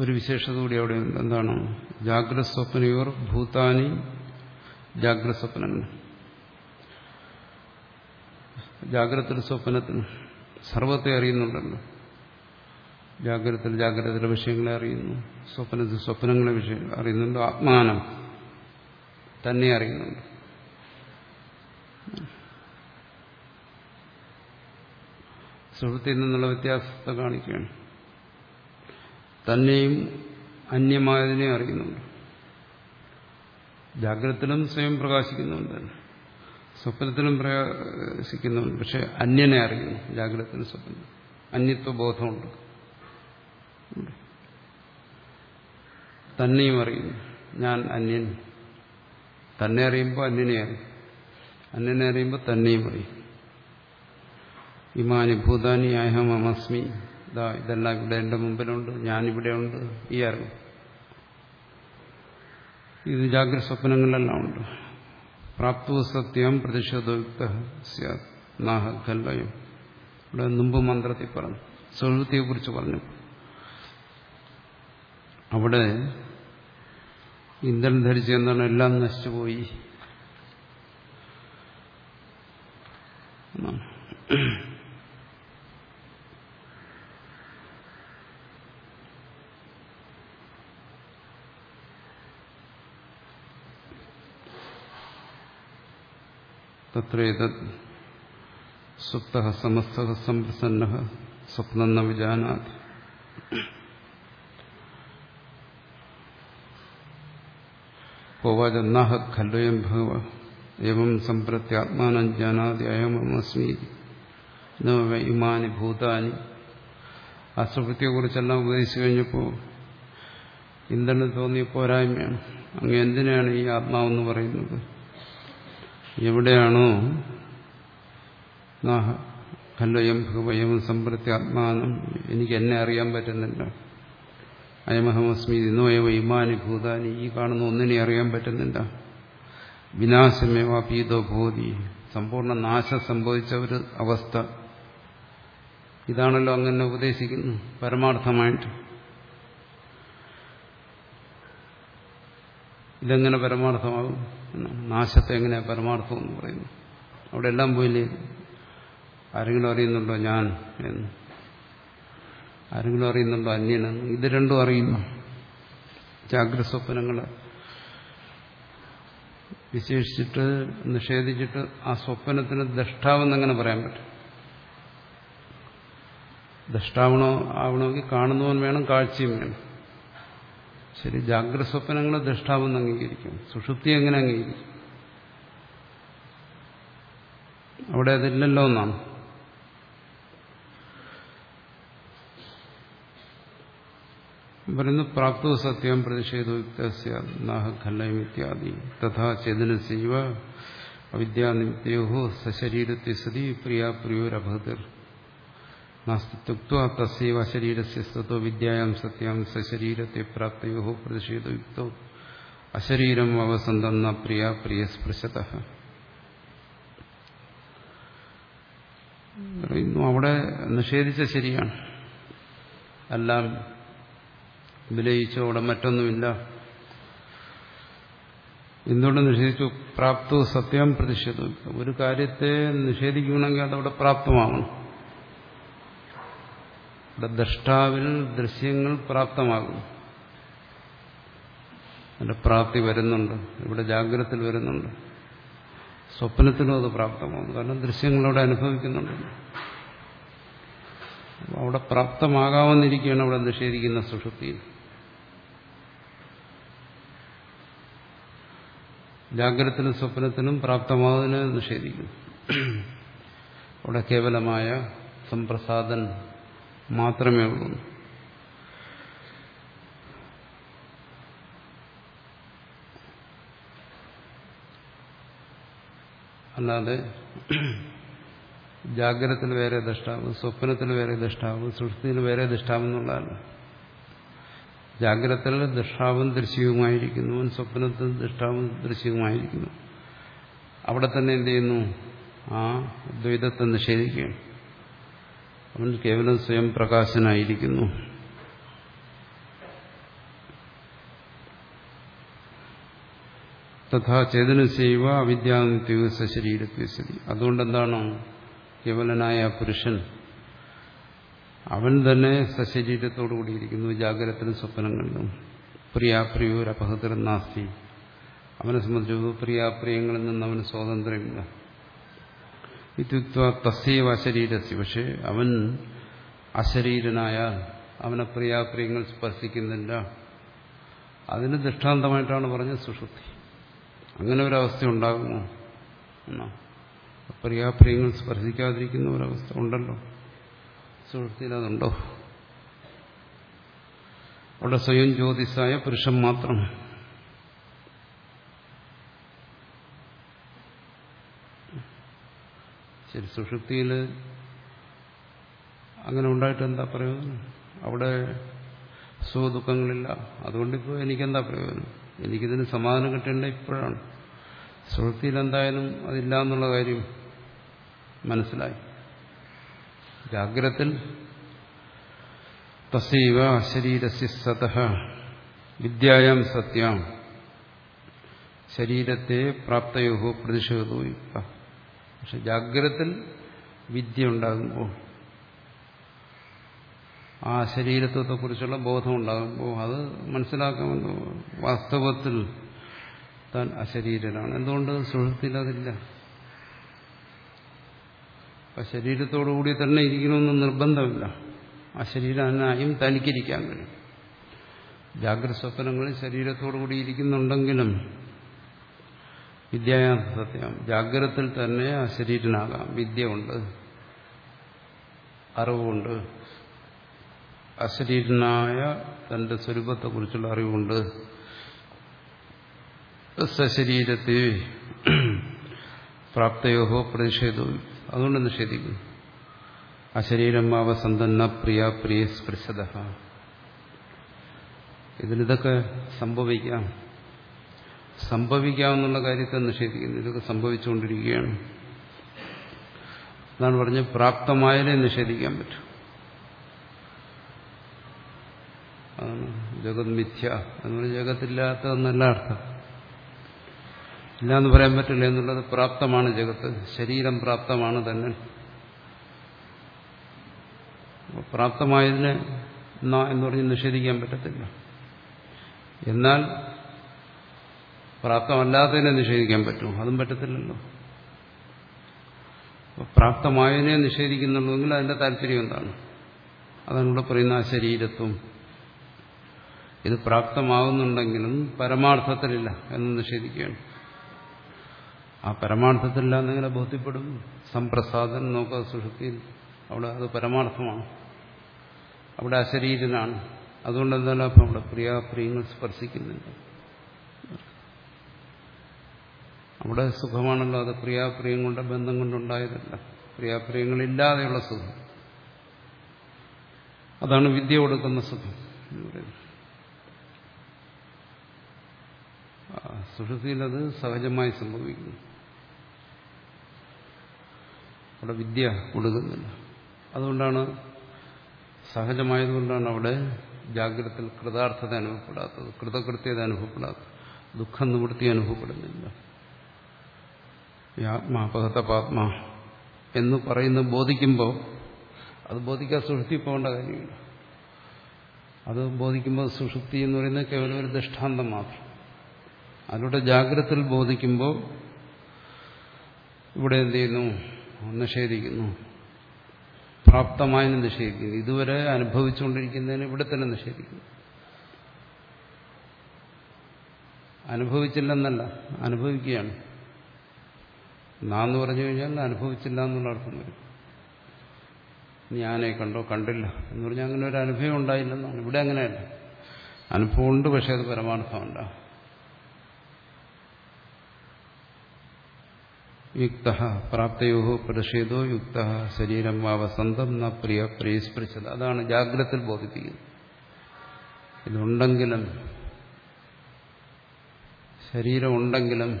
ഒരു വിശേഷത കൂടി അവിടെ എന്താണോ? ജാഗ്രത സ്വപ്നയോർ ഭൂതാനി ജാഗ്രത സ്വപ്നങ്ങൾ ജാഗ്രത സ്വപ്നത്തിന് സർവത്തെ അറിയുന്നുണ്ടല്ലോ. ജാഗ്രതത്തിൽ ജാഗ്രതയിലെ വിഷയങ്ങളെ അറിയുന്നു. സ്വപ്നത്തിൽ സ്വപ്നങ്ങളെ വിഷയം അറിയുന്നുണ്ട്. ആത്മാനം തന്നെ അറിയുന്നുണ്ട്. സുഹൃത്തിൽ നിന്നുള്ള വ്യത്യാസത്തെ കാണിക്കുകയാണ്. തന്നെയും അന്യമായതിനെ അറിയുന്നുണ്ട്. ജാഗ്രതത്തിലും സ്വയം പ്രകാശിക്കുന്നുണ്ട്. സ്വപ്നത്തിലും പ്രകാശിക്കുന്നുണ്ട്. പക്ഷെ അന്യനെ അറിയുന്നു. ജാഗ്രതത്തിനും സ്വപ്നം. അന്യത്വബോധമുണ്ട് തന്നെയും അറിയുന്നു. ഞാൻ അന്യൻ. തന്നെ അറിയുമ്പോൾ അന്യനെ അറിയും. അന്യനെ അറിയുമ്പോൾ തന്നെയും അറിയും. ഇമാനി ഭൂതാനി അഹം അമസ്മി ഇതാ ഇതെല്ലാം ഇവിടെ എന്റെ മുമ്പിലുണ്ട്. ഞാനിവിടെ ഉണ്ട് ഈ അറിവ്. ഇത് ജാഗ്രത സ്വപ്നങ്ങളിലെല്ലാം ഉണ്ട്. പ്രാപ്തു സത്യം പ്രതിഷേധയുക്ത നാഹ ഇവിടെ മുമ്പ് മന്ത്രത്തിൽ പറഞ്ഞു. സുഹൃത്തിയെ കുറിച്ച് പറഞ്ഞു. അവിടെ ഇന്ധനം ധരിച്ച് എന്താണ് എല്ലാം നശിച്ചുപോയി തത്രേതത് സുപ്ത സമസ്ത സംപ്രസന്ന സ്വപ്നം വിജാനാതി പോവാചന്നാഹ ഖല്വയം ഭഗവ എവം സംപ്രത്യാത്മാനം ജാനാതി അയമസ്മി ഇമാനി ഭൂതാനി ആ സുഹൃത്തിയെക്കുറിച്ചെല്ലാം ഉപദേശിച്ചു കഴിഞ്ഞപ്പോൾ ഇന്ദ്രന് തോന്നിയ പോരായ്മയാണ്. അങ്ങ് എന്തിനാണ് ഈ ആത്മാവെന്ന് പറയുന്നത്? എവിടെയാണോ ഖല്ലയം ഭഗവയം സംപ്രത്യാത്മാനം എനിക്ക് എന്നെ അറിയാൻ പറ്റുന്നില്ല. അയമഹമസ്മി നോയവ ഇമാനി ഭൂതാനി. ഈ കാണുന്ന ഒന്നിനെ അറിയാൻ പറ്റുന്നില്ല. വിനാശമേവ പീതോ ഭൂതി. സമ്പൂർണ നാശം സംഭവിച്ച ഒരു അവസ്ഥ. ഇതാണല്ലോ അങ്ങനെ ഉപദേശിക്കുന്നു പരമാർത്ഥമായിട്ട്. ഇതെങ്ങനെ പരമാർത്ഥമാകും? നാശത്തെ എങ്ങനെയാ പരമാർത്ഥം എന്ന് പറയുന്നു. അവിടെ എല്ലാം പോയില്ലേ? ആരെങ്കിലും അറിയുന്നുണ്ടോ ഞാൻ എന്ന്? ആരെങ്കിലും അറിയുന്നുണ്ടോ അന്യനെന്ന് ഇത് രണ്ടും അറിയുന്നു. ജാഗ്രത സ്വപ്നങ്ങളെ വിശേഷിച്ചിട്ട് നിഷേധിച്ചിട്ട് ആ സ്വപ്നത്തിന് ദഷ്ടാവെന്ന് അങ്ങനെ പറയാൻ പറ്റും? ദഷ്ടാവണോ ആവണമെങ്കിൽ കാണുന്നവൻ വേണം കാഴ്ചയും വേണം. ശരി ജാഗ്രത സ്വപ്നങ്ങൾ ദൃഷ്ടാവെന്ന് അംഗീകരിക്കും. സുഷുപ്തി എങ്ങനെ അംഗീകരിക്കും? അവിടെ അതില്ലല്ലോ എന്നാണ്. പറയുന്നു പ്രാപ്തോ സത്യം പ്രതിഷേധോക്തനാഹഖല്ലയം ഇത്യാദി. തഥാ ചേതനസൈവ അവിദ്യാനിത്യോ സശരീരത്തെ സതി പ്രിയാപ്രിയോരഭതിർ നാസ്തിത്വ തസ്യവ ശരീരസ്യ സത്തോ വിദ്യായാം സത്യം സശരീരത്തെ പ്രാപ്തയോ പ്രതിഷേധയുക്തോ അശരീരം അവസന്തെന്ന പ്രിയ പ്രിയ സ്പൃശത പറയുന്നു അവിടെ നിഷേധിച്ച ശരിയാണ്. എല്ലാം വിലയിച്ചു അവിടെ മറ്റൊന്നുമില്ല. എന്തുകൊണ്ട് നിഷേധിച്ചു? പ്രാപ്തവും സത്യം പ്രതിഷേധം ഒരു കാര്യത്തെ നിഷേധിക്കണമെങ്കിൽ അതവിടെ പ്രാപ്തമാവണം. ദ്രഷ്ടാവിൽ ദൃശ്യങ്ങൾ പ്രാപ്തമാകും. അതിന്റെ പ്രാപ്തി വരുന്നുണ്ട്. ഇവിടെ ജാഗ്രതത്തിൽ വരുന്നുണ്ട്. സ്വപ്നത്തിലും അത് പ്രാപ്തമാകുന്നു കാരണം ദൃശ്യങ്ങളവിടെ അനുഭവിക്കുന്നുണ്ട്. അവിടെ പ്രാപ്തമാകാമെന്നിരിക്കുകയാണ് അവിടെ നിഷേധിക്കുന്ന സുഷുപ്തിയിൽ. ജാഗ്രതത്തിനും സ്വപ്നത്തിനും പ്രാപ്തമാകുന്നതിന് നിഷേധിക്കുന്നു. അവിടെ കേവലമായ സംപ്രസാദൻ മാത്രമേ ഉള്ളൂ. അല്ലാതെ ജാഗ്രതത്തിൽ വേറെ ദഷ്ടാവ് സ്വപ്നത്തിൽ വേറെ ദഷ്ടാവ് സൃഷ്ടിയിൽ വേറെ ദഷ്ടാവ് എന്നുള്ളതാണ് ജാഗ്രതത്തിൽ ദൃഷ്ടാവും ദൃശ്യവുമായിരിക്കുന്നു സ്വപ്നത്തിൽ ദൃഷ്ടാവും ദൃശ്യവുമായിരിക്കുന്നു. അവിടെ തന്നെ എന്ത് ചെയ്യുന്നു? ആ ദ്വൈതത്തെ നിഷേധിക്കുകയാണ്. അവൻ കേവലം സ്വയം പ്രകാശനായിരിക്കുന്നു. തഥാ ചേതന ചെയ്യുക അവിദ്യാനിത്യവും സശരീരത്വ സ്ഥിതി അതുകൊണ്ടെന്താണ് കേവലനായ പുരുഷൻ അവൻ തന്നെ സശരീരത്തോടു കൂടിയിരിക്കുന്നു ജാഗ്രതത്തിലും സ്വപ്നങ്ങളിലും. പ്രിയാപ്രിയോരപഹൃതരം നാസ്തി. അവനെ സംബന്ധിച്ചു പ്രിയാപ്രിയങ്ങളിൽ നിന്ന് അവന് സ്വാതന്ത്ര്യമില്ല. ഇത്യുക്ത തസ്യവ അശരീരസ്യ പക്ഷെ അവൻ അശരീരനായാൽ അവനെ പ്രിയാപ്രിയങ്ങൾ സ്പർശിക്കുന്നില്ല. അതിന് ദൃഷ്ടാന്തമായിട്ടാണ് പറഞ്ഞത് സുഷുപ്തി അങ്ങനെ ഒരവസ്ഥ ഉണ്ടാകുമോ? എന്നാ പ്രിയാപ്രിയങ്ങൾ സ്പർശിക്കാതിരിക്കുന്ന ഒരവസ്ഥ ഉണ്ടല്ലോ. സുഷുപ്തിയിൽ അതുണ്ടോ? അവിടെ സ്വയം ജ്യോതിസായ പുരുഷൻ മാത്രം ശരി സുഷുപ്തിയിൽ അങ്ങനെ ഉണ്ടായിട്ട് എന്താ പ്രയോജനം? അവിടെ സുഖദുഃഖങ്ങളില്ല. അതുകൊണ്ടിപ്പോൾ എനിക്കെന്താ പ്രയോജനം? എനിക്കിതിന് സമാധാനം കിട്ടേണ്ട ഇപ്പോഴാണ്. സുഹൃത്തിയിൽ എന്തായാലും അതില്ല എന്നുള്ള കാര്യം മനസ്സിലായി. ജാഗ്രത്തിൽ തസൈവ ശരീരസ്യ സത വിദ്യായാം സത്യം. ശരീരത്തെ പ്രാപ്തയോ പ്രതിഷേധോ യുക്ത. പക്ഷെ ജാഗ്രത്തിൽ വിദ്യ ഉണ്ടാകുമ്പോൾ ആ ശരീരത്വത്തെക്കുറിച്ചുള്ള ബോധം ഉണ്ടാകുമ്പോൾ അത് മനസ്സിലാക്കാമെന്ന് വാസ്തവത്തിൽ താൻ അശരീരനാണ്. എന്തുകൊണ്ട്? സുഹൃത്തിൽ അതില്ല. ശരീരത്തോടു ശരീരത്തോടുകൂടി തന്നെ ഇരിക്കണമെന്ന് നിർബന്ധമില്ല. ആ ശരീരനായും തനിക്കിരിക്കാൻ കഴിയും. സ്വപ്നങ്ങളിൽ ശരീരത്തോടുകൂടി ഇരിക്കുന്നുണ്ടെങ്കിലും വിദ്യായാം സത്യം. ജാഗ്രതത്തിൽ തന്നെ ആ ശരീരനാകാം വിദ്യ ഉണ്ട് അറിവുണ്ട്. അശരീരനായ തന്റെ സ്വരൂപത്തെക്കുറിച്ചുള്ള അറിവുണ്ട്. സശരീരത്തെ പ്രാപ്തയോഹോ പ്രതിഷേധവും അതുകൊണ്ട് നിഷേധിക്കുന്നു അശരീരം അവസന്തന്ന പ്രിയ പ്രിയ സ്പൃശത. ഇതിലിതൊക്കെ സംഭവിക്കാം. സംഭവിക്കാമെന്നുള്ള കാര്യത്തെ നിഷേധിക്കുന്നു. ഇതൊക്കെ സംഭവിച്ചുകൊണ്ടിരിക്കുകയാണ്. എന്നാണ് പറഞ്ഞ് പ്രാപ്തമായാലേ നിഷേധിക്കാൻ പറ്റും. ജഗത് മിഥ്യ എന്ന് പറഞ്ഞാൽ ജഗത്തില്ലാത്തതെന്നല്ല അർത്ഥം. ഇല്ല എന്ന് പറയാൻ പറ്റില്ല എന്നുള്ളത് പ്രാപ്തമാണ് ജഗത്ത്. ശരീരം പ്രാപ്തമാണ് തന്നെ. പ്രാപ്തമായതിനെ എന്ന് പറഞ്ഞ് നിഷേധിക്കാൻ പറ്റത്തില്ല. എന്നാൽ പ്രാപ്തമല്ലാത്തതിനെ നിഷേധിക്കാൻ പറ്റുമോ? അതും പറ്റത്തില്ലല്ലോ. പ്രാപ്തമായതിനെ നിഷേധിക്കുന്നുണ്ടെങ്കിൽ അതിന്റെ താല്പര്യം എന്താണ്? അതാണ് ഇവിടെ പറയുന്ന ആ ശരീരത്വം. ഇത് പ്രാപ്തമാവുന്നുണ്ടെങ്കിലും പരമാർത്ഥത്തിലില്ല എന്ന് നിഷേധിക്കുകയാണ്. ആ പരമാർത്ഥത്തിലില്ല എന്നെങ്ങനെ ബോധ്യപ്പെടും. സംപ്രസാദൻ നോക്ക സുഷുപ്തിയിൽ. അവിടെ അത് പരമാർത്ഥമാണ്. അവിടെ അശരീരനാണ് അതുകൊണ്ട് എന്തായാലും അപ്പം അവിടെ പ്രിയാപ്രിയങ്ങൾ സ്പർശിക്കുന്നില്ല അവിടെ സുഖമാണല്ലോ അത് പ്രിയാപ്രിയം കൊണ്ട് ബന്ധം കൊണ്ടുണ്ടായതല്ല. പ്രിയാപ്രിയങ്ങളില്ലാതെയുള്ള സുഖം. അതാണ് വിദ്യ കൊടുക്കുന്ന സുഖം സുഷുതിയിൽ അത് സഹജമായി സംഭവിക്കുന്നു. അവിടെ വിദ്യ കൊടുക്കുന്നില്ല. അതുകൊണ്ടാണ് സഹജമായതുകൊണ്ടാണ് അവിടെ ജാഗ്രതത്തിൽ കൃതാർത്ഥത അനുഭവപ്പെടാത്തത് കൃതകൃത്യത അനുഭവപ്പെടാത്തത്. ദുഃഖം നിവൃത്തി അനുഭവപ്പെടുന്നില്ല. ഈ എന്ന് പറയുന്ന ബോധിക്കുമ്പോൾ അത് ബോധിക്കാൻ സുഷുപ്തി പോകേണ്ട കാര്യമില്ല. അത് ബോധിക്കുമ്പോൾ സുഷുപ്തി എന്ന് പറയുന്നത് കേവലം ഒരു ദൃഷ്ടാന്തം മാത്രം. അതിലൂടെ ജാഗ്രതയിൽ ബോധിക്കുമ്പോൾ ഇവിടെ എന്ത് ചെയ്യുന്നു? നിഷേധിക്കുന്നു. പ്രാപ്തമായതിനെ നിഷേധിക്കുന്നു. ഇതുവരെ അനുഭവിച്ചുകൊണ്ടിരിക്കുന്നതിന് ഇവിടെ തന്നെ നിഷേധിക്കുന്നു. അനുഭവിച്ചില്ലെന്നല്ല അനുഭവിക്കുകയാണ്. നാന്ന് പറഞ്ഞു കഴിഞ്ഞാൽ അനുഭവിച്ചില്ല എന്നുള്ള അർത്ഥം വരും. ഞാനെ കണ്ടോ കണ്ടില്ല എന്ന് പറഞ്ഞാൽ അങ്ങനെ ഒരു അനുഭവം ഉണ്ടായില്ലെന്നാണ് ഇവിടെ അങ്ങനെയല്ല. അനുഭവമുണ്ട് പക്ഷെ അത് പരമാർത്ഥമല്ല യുക്ത പ്രാപ്തയോ പ്രതിഷേധോ യുക്ത ശരീരം വാവസന്തം ന പ്രിയ പ്രിയസ്പൃശത അതാണ് ജാഗ്രതയിൽ ബോധിപ്പിക്കുന്നത്. ഇതുണ്ടെങ്കിലും ശരീരം ഉണ്ടെങ്കിലും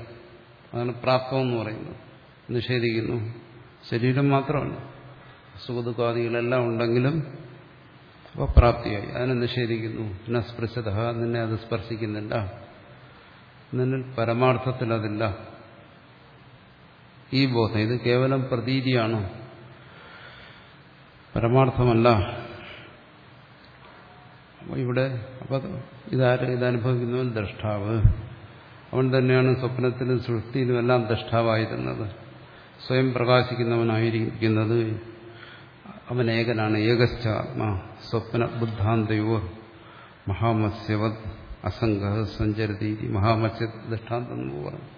അതാണ് പ്രാപ്തം എന്ന് പറയുന്നത്. നിഷേധിക്കുന്നു. ശരീരം മാത്രമല്ല സുഖദുഃഖാദികളെല്ലാം ഉണ്ടെങ്കിലും അപ്പോൾ പ്രാപ്തിയായി. അതിനെ നിഷേധിക്കുന്നു. പിന്നെ സ്പൃശത നിന്നെ അത് സ്പർശിക്കുന്നില്ല. നിന്നിൽ പരമാർത്ഥത്തിൽ അതില്ല ഈ ബോധം. ഇത് കേവലം പ്രതീതിയാണ്. പരമാർത്ഥമല്ല. ഇവിടെ അപ്പോൾ ഇതാര് ഇതനുഭവിക്കുന്നവൻ ദ്രഷ്ടാവ്. അവൻ തന്നെയാണ് സ്വപ്നത്തിലും സൃഷ്ടിയിലും എല്ലാം ദ്രഷ്ടാവായിരുന്നത്. സ്വയം പ്രകാശിക്കുന്നവനായിരിക്കുന്നത് അവൻ ഏകനാണ് ഏകശ്ചാത്മ സ്വപ്ന ബുദ്ധാന്തയോ മഹാമത്സ്യവത് അസംഗ സഞ്ചരതി മഹാമത്സ്യ ദൃഷ്ടാന്തം എന്ന് പറഞ്ഞു.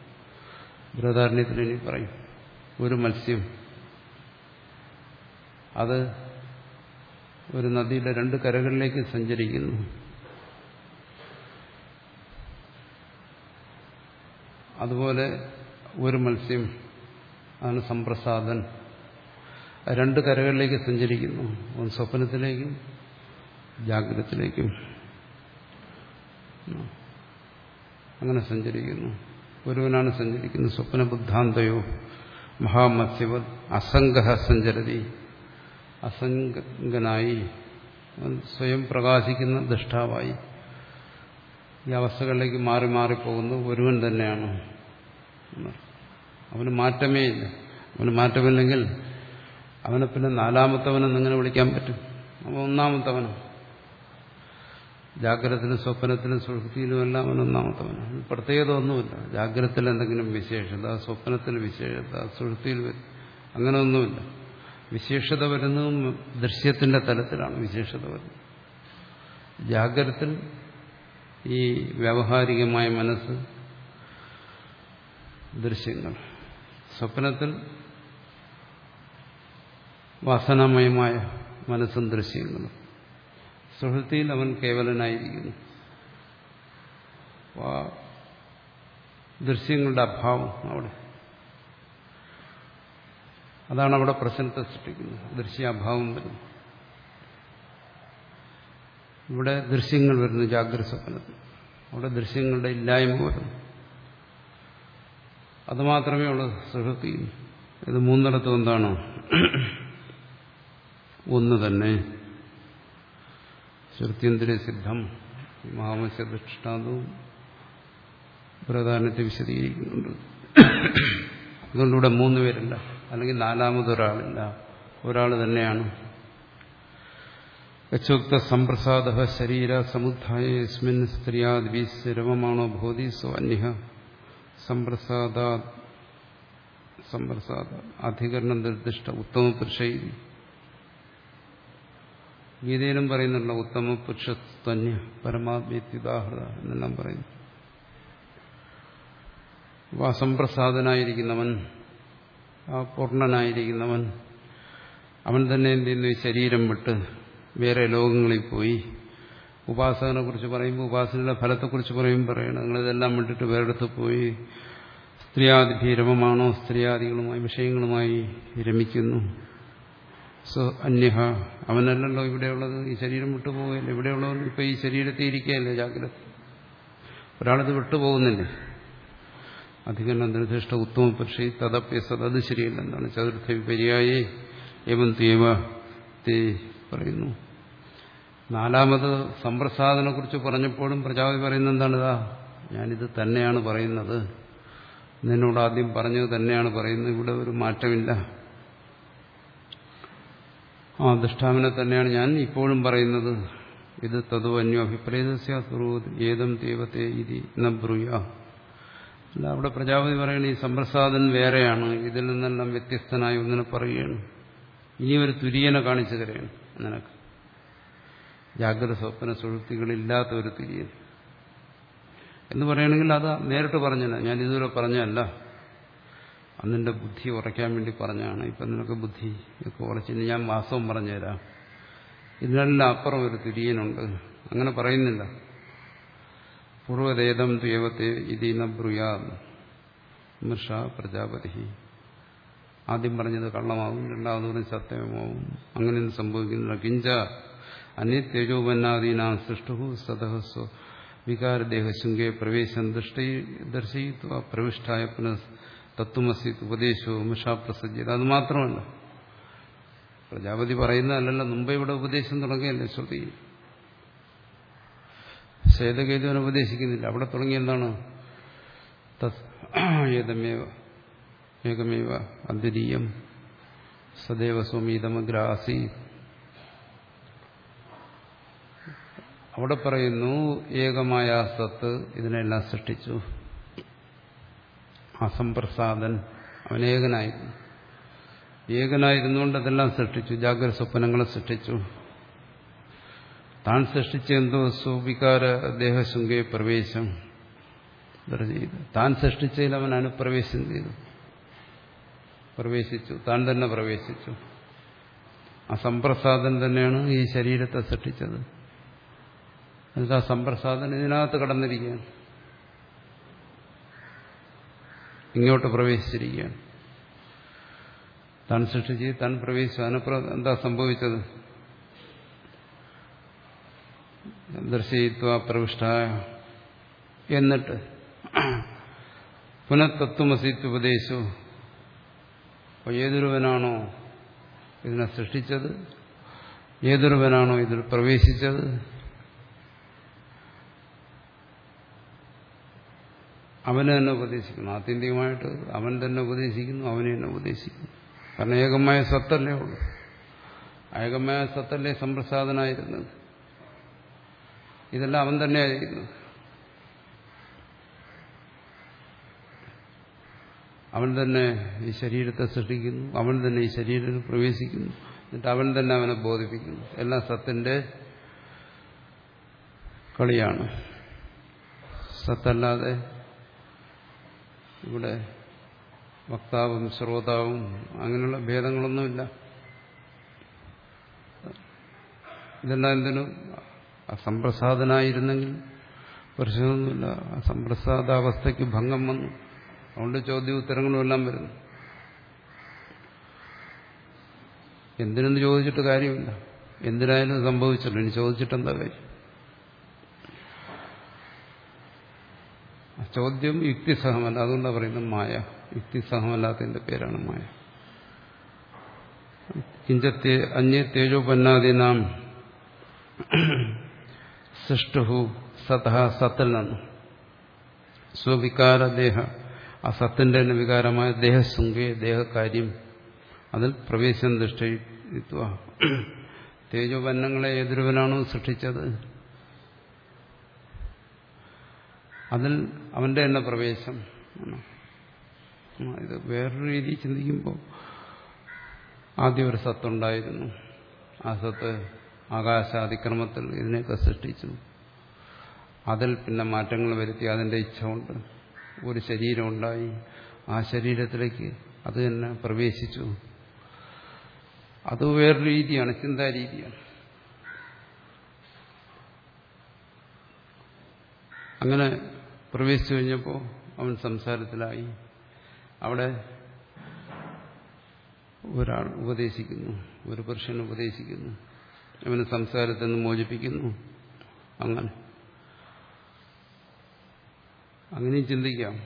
ബൃഹദാരണ്യത്തിൽ ഇനി പറയും ഒരു മത്സ്യം. അത് ഒരു നദിയുടെ രണ്ട് കരകളിലേക്ക് സഞ്ചരിക്കുന്നു. അതുപോലെ ഒരു മത്സ്യം ആണ് സംപ്രസാദൻ. രണ്ട് കരകളിലേക്ക് സഞ്ചരിക്കുന്നു. ഒന്ന് സ്വപ്നത്തിലേക്കും ജാഗ്രതത്തിലേക്കും. അങ്ങനെ സഞ്ചരിക്കുന്നു. ഒരുവനാണ് സഞ്ചരിക്കുന്നത് സ്വപ്ന ബുദ്ധാന്തയോ മഹാമത്സ്യവത് അസംഗ സഞ്ചരതി. അസംഗനായി. സ്വയം പ്രകാശിക്കുന്ന ദൃഷ്ടാവായി ഈ അവസ്ഥകളിലേക്ക് മാറി മാറിപ്പോകുന്നത് ഒരുവൻ തന്നെയാണ്. അവന് മാറ്റമേ ഇല്ല. അവന് മാറ്റമില്ലെങ്കിൽ അവനെ പിന്നെ നാലാമത്തവനെന്ന് എങ്ങനെ വിളിക്കാൻ പറ്റും. അവൻ ഒന്നാമത്തവനും. ജാഗ്രതത്തിലും സ്വപ്നത്തിലും സുഹൃത്തിയിലും എല്ലാം അവൻ ഒന്നാമത്തവനാണ് പ്രത്യേകത ഒന്നുമില്ല ജാഗ്രതത്തിൽ എന്തെങ്കിലും വിശേഷത സ്വപ്നത്തിൽ വിശേഷത സുഹൃത്തിയിൽ അങ്ങനെ ഒന്നുമില്ല വിശേഷത വരുന്നതും ദൃശ്യത്തിന്റെ തലത്തിലാണ് വിശേഷത വരുന്നത്. ജാഗ്രത ഈ വ്യാവഹാരികമായ മനസ്സ് ദൃശ്യങ്ങൾ സ്വപ്നത്തിൽ വാസനാമയമായ മനസ്സും ദൃശ്യങ്ങളും. സുഹൃത്തിയിൽ അവൻ കേവലനായിരിക്കുന്നു. ദൃശ്യങ്ങളുടെ അഭാവം അവിടെ. അതാണ് അവിടെ പ്രശ്നത്തെ സൃഷ്ടിക്കുന്നത്. ദൃശ്യാഭാവം വരുന്നു ഇവിടെ ദൃശ്യങ്ങൾ വരുന്നു ജാഗ്രത സ്വപ്നത്തിൽ. അവിടെ ദൃശ്യങ്ങളുടെ ഇല്ലായ്മ വരുന്നു അതുമാത്രമേ ഉള്ളൂ. സുഹൃത്തി ഇത് മൂന്നിടത്തും എന്താണോ? ഒന്ന് തന്നെ. ശ്രുത്യന്തിരി സിദ്ധം. മഹാമത്സ്യദൃഷ്ടാന്തവും പ്രധാനത്തെ വിശദീകരിക്കുന്നുണ്ട്. അതുകൊണ്ടിവിടെ മൂന്ന് പേരില്ല. അല്ലെങ്കിൽ നാലാമതൊരാളില്ല. ഒരാൾ തന്നെയാണ്. യച്ചോക്ത സമ്പ്രസാദ ശരീര സമുദ്ധായ യസ്മിൻ സ്ത്രീയാദ്വീസ് രമമാണോ ഭൂതി സോ സംപ്രസാദ സംപ്രസാദ അധികരണം നിർദ്ദിഷ്ട ഉത്തമ പുരുഷ ഗീതയിലും പറയുന്നുള്ള ഉത്തമ പുരുഷത്വന്യ പരമാത്മീത്യുദാഹൃത എന്നെല്ലാം പറയുന്നു. അപ്പോൾ അസംപ്രസാദനായിരിക്കുന്നവൻ ആ പൂർണനായിരിക്കുന്നവൻ അവൻ തന്നെ എന്ത് ചെയ്യുന്നു? ശരീരം വിട്ട് വേറെ ലോകങ്ങളിൽ പോയി ഉപാസകനെ കുറിച്ച് പറയുമ്പോൾ ഉപാസനയുടെ ഫലത്തെക്കുറിച്ച് പറയും പറയണം. നിങ്ങളിതെല്ലാം വിട്ടിട്ട് വേറെടുത്ത് പോയി സ്ത്രീയാദി രമമാണോ? സ്ത്രീയാദികളുമായി വിഷയങ്ങളുമായി രമിക്കുന്നു. സോ അന്യഹ അവനല്ലല്ലോ ഇവിടെയുള്ളത്. ഈ ശരീരം വിട്ടുപോകുകയല്ലേ ഇവിടെയുള്ളവൻ ഇപ്പൊ ഈ ശരീരത്തിൽ ഇരിക്കുകയല്ലേ? ജാഗ്രത. ഒരാളിത് വിട്ടുപോകുന്നില്ലേ. അധികരണം നിർദ്ദിഷ്ട ഉത്തമ പക്ഷേ തദപ്യ സത് ശരിയല്ലെന്നാണ്. ചതുർത്ഥ വിപര്യായേ എവം തീവ തേ പറയുന്നു. നാലാമത് സമ്പ്രസാദനെ കുറിച്ച് പറഞ്ഞപ്പോഴും പ്രജാപതി പറയുന്നത് എന്താണ് ഇതാ ഞാനിത് തന്നെയാണ് പറയുന്നത്. നിന്നോട് ആദ്യം പറഞ്ഞത് തന്നെയാണ് പറയുന്നത്. ഇവിടെ ഒരു മാറ്റമില്ല. ആ ദൃഷ്ടാവിനെ തന്നെയാണ് ഞാൻ ഇപ്പോഴും പറയുന്നത്. ഇത് തതു അന്യോ അഭിപ്രേതസ്യാസുറൂത് ഏതം ദൈവത്തെ ഇതി നബ്രൂയ അല്ല അവിടെ പ്രജാപതി പറയണ ഈ സമ്പ്രസാദൻ വേറെയാണ്. ഇതിൽ നിന്നെല്ലാം വ്യത്യസ്തനായി ഒന്നിനെ പറയുകയാണ്. ഇനി ഒരു തുര്യനെ കാണിച്ചു തരികയാണ് നിനക്ക്. ജാഗ്രത സ്വപ്ന സുഹൃത്തികളില്ലാത്ത ഒരു തിരിയൽ എന്ന് പറയുകയാണെങ്കിൽ അത് നേരിട്ട് പറഞ്ഞല്ല. ഞാൻ ഇതുവരെ പറഞ്ഞല്ല അന്നിന്റെ ബുദ്ധി ഉറയ്ക്കാൻ വേണ്ടി പറഞ്ഞാണ് ഇപ്പം നിനക്ക് ബുദ്ധി ഒക്കെ ഉറച്ചിന് ഞാൻ വാസ്തവം പറഞ്ഞുതരാം. ഇതിനെല്ലാം അപ്പുറം ഒരു തിരിയനുണ്ട്. അങ്ങനെ പറയുന്നില്ല. പൂർവദേദം ദേവത്തെ ഇതിന ബ്രുയാ. മൃഷ പ്രജാപതി ആദ്യം പറഞ്ഞത് കള്ളമാവും രണ്ടാമത് പറഞ്ഞ് സത്യമാവും അങ്ങനെയൊന്നും സംഭവിക്കുന്നില്ല. കിഞ്ച അന്യ തേജോപന്നാദീനാ സൃഷ്ടു സതഹസ്വ വികാരദേഹശുങ്കെ പ്രവേശം ദൃഷ്ടി ദർശയിത്വ പ്രവിഷ്ടായ പുനഃ തത്വമസി ഉപദേശവും മിഷാപ്രസജ്ജത അത് മാത്രമല്ല. പ്രജാപതി പറയുന്നതല്ലല്ലോ മുമ്പ് ഇവിടെ ഉപദേശം തുടങ്ങിയല്ലേ ശ്രുതി? ശ്വേതകേതുവിനെ ഉപദേശിക്കുന്നില്ല. അവിടെ തുടങ്ങി എന്താണ്? ഏതമേവ ഏകമേവ അന്തരീയം സദൈവ സ്വമീതമഗ്രാസി അവിടെ പറയുന്നു ഏകമായ സത്ത് ഇതിനെല്ലാം സൃഷ്ടിച്ചു. അസംപ്രസാദൻ അവനേകനായിരുന്നു ഏകനായിരുന്നുകൊണ്ട് അതെല്ലാം സൃഷ്ടിച്ചു ജാഗ്ര സ്വപ്നങ്ങളെ സൃഷ്ടിച്ചു. താൻ സൃഷ്ടിച്ച എന്തോ സ്വവികാര ദേഹശുങ്കെ പ്രവേശം. താൻ സൃഷ്ടിച്ചതിൽ അവൻ അനുപ്രവേശം ചെയ്തു. പ്രവേശിച്ചു. താൻ തന്നെ പ്രവേശിച്ചു. ആ സംപ്രസാദൻ തന്നെയാണ് ഈ ശരീരത്തെ സൃഷ്ടിച്ചത്. എന്നിട്ട് സമ്പ്രസാദനം ഇതിനകത്ത് കടന്നിരിക്കുകയാണ്. ഇങ്ങോട്ട് പ്രവേശിച്ചിരിക്കുകയാണ്. താൻ സൃഷ്ടിച്ച് താൻ പ്രവേശിച്ചു. അതിനപ്പുറം എന്താ സംഭവിച്ചത്? ദർശയിത്വ പ്രവിഷ്ട എന്നിട്ട് പുനഃതത്വമസിത്വപദേശു അപ്പോൾ ഏതൊരുവനാണോ ഇതിനെ സൃഷ്ടിച്ചത്? ഏതൊരുവനാണോ ഇതിൽ പ്രവേശിച്ചത്? അവന് തന്നെ ഉപദേശിക്കുന്നു. ആത്യന്തികമായിട്ട് അവൻ തന്നെ ഉപദേശിക്കുന്നു അവനെ തന്നെ ഉപദേശിക്കുന്നു. കാരണം ഏകമായ സത്തല്ലേ ഉള്ളൂ. ഏകമായ സത്തല്ലേ സമ്പ്രസാദനായിരുന്നു ഇതെല്ലാം അവൻ തന്നെയാണ് അവൻ തന്നെ ഈ ശരീരത്തെ സൃഷ്ടിക്കുന്നു അവൻ തന്നെ ഈ ശരീരത്തിൽ പ്രവേശിക്കുന്നു എന്നിട്ട് അവൻ തന്നെ അവനെ ബോധിപ്പിക്കുന്നു. എല്ലാം സത്തിന്റെ കളിയാണ്. സത്തല്ലാതെ ഇവിടെ വക്താവും ശ്രോതാവും അങ്ങനെയുള്ള ഭേദങ്ങളൊന്നുമില്ല. ഇതെല്ലാം എന്തിനും അസംപ്രസാദനായിരുന്നെങ്കിൽ പ്രശ്നമൊന്നുമില്ല. അസംപ്രസാദാവസ്ഥയ്ക്ക് ഭംഗം വന്നു. അതുകൊണ്ട് ചോദ്യ ഉത്തരങ്ങളും എല്ലാം വരുന്നു. എന്തിനെന്ന് ചോദിച്ചിട്ട് കാര്യമില്ല. എന്തിനായാലും സംഭവിച്ചല്ലോ. ഇനി ചോദിച്ചിട്ടെന്താ കാര്യം? ചോദ്യം യുക്തിസഹമല്ല. അതുകൊണ്ടാണ് പറയുന്നത് മായ. യുക്തിസഹമല്ലാത്തതിന്റെ പേരാണ് മായ. കിഞ്ചത്തെ അന്യ തേജോപന്നാദി നാം സൃഷ്ടുഹു സതഹ സത്തിൽ നിന്നു. സ്വവികാരദേഹ ആ സത്തിന്റെ തന്നെ വികാരമായ ദേഹശുങ്കേ ദേഹകാര്യം അതിൽ പ്രവേശനം ദൃഷ്ടിത്വ തേജോപന്നങ്ങളെ എതിരുവനാണോ സൃഷ്ടിച്ചത്? അതിൽ അവന്റെ തന്നെ പ്രവേശം. ഇത് വേറൊരു രീതിയിൽ ചിന്തിക്കുമ്പോൾ ആദ്യം ഒരു സത്തുണ്ടായിരുന്നു. ആ സത്ത് ആകാശാതിക്രമത്തിൽ ഇതിനെയൊക്കെ സൃഷ്ടിച്ചു. അതിൽ പിന്നെ മാറ്റങ്ങൾ വരുത്തി അതിന്റെ ഇച്ഛ കൊണ്ട് ഒരു ശരീരം ഉണ്ടായി. ആ ശരീരത്തിലേക്ക് അത് തന്നെ പ്രവേശിച്ചു. അത് വേറൊരു രീതിയാണ് ചിന്താരീതിയാണ് അങ്ങനെ പ്രവേശിച്ചു കഴിഞ്ഞപ്പോൾ അവൻ സംസാരത്തിലായി. അവിടെ ഒരാൾ ഉപദേശിക്കുന്നു ഒരു പുരുഷൻ ഉപദേശിക്കുന്നു അവന് സംസാരത്തിൽ നിന്ന് മോചിപ്പിക്കുന്നു. അങ്ങനെ അങ്ങനെയും ചിന്തിക്കാം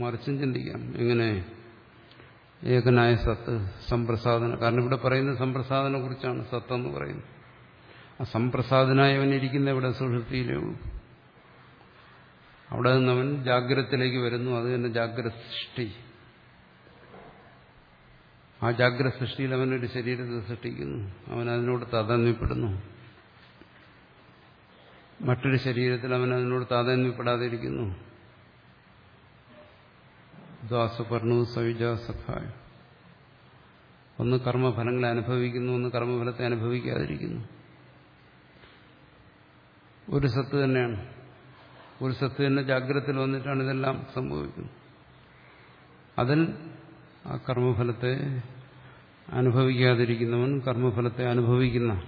മറിച്ചും ചിന്തിക്കാം. എങ്ങനെ? ഏകനായ സത്ത് സംപ്രസാദന കാരണം ഇവിടെ പറയുന്ന സംപ്രസാദനെ കുറിച്ചാണ് സത്തെന്ന് പറയുന്നത്. ആ സംപ്രസാദനായവൻ ഇരിക്കുന്ന ഇവിടെ സുഹൃത്തിയിലേ ഉള്ളൂ. അവിടെ നിന്നവൻ ജാഗ്രതത്തിലേക്ക് വരുന്നു. അത് തന്നെ ജാഗ്രത സൃഷ്ടി ആ ജാഗ്രത സൃഷ്ടിയിൽ അവനൊരു ശരീരത്തെ സൃഷ്ടിക്കുന്നു. അവൻ അതിനോട് താതാന്യപ്പെടുന്നു. മറ്റൊരു ശരീരത്തിൽ അവൻ അതിനോട് താതാന്യപ്പെടാതിരിക്കുന്നു. ദ്വാസപർണു സവിജ സഖായ ഒന്ന് കർമ്മഫലങ്ങളെ അനുഭവിക്കുന്നു ഒന്ന് കർമ്മഫലത്തെ അനുഭവിക്കാതിരിക്കുന്നു. ഒരു സത്ത് തന്നെയാണ്. ഒരു സത്ത് തന്നെ ജാഗ്രതത്തിൽ വന്നിട്ടാണ് ഇതെല്ലാം സംഭവിക്കുന്നത്. അതിൽ ആ കർമ്മഫലത്തെ അനുഭവിക്കാതിരിക്കുന്നവൻ കർമ്മഫലത്തെ അനുഭവിക്കുന്ന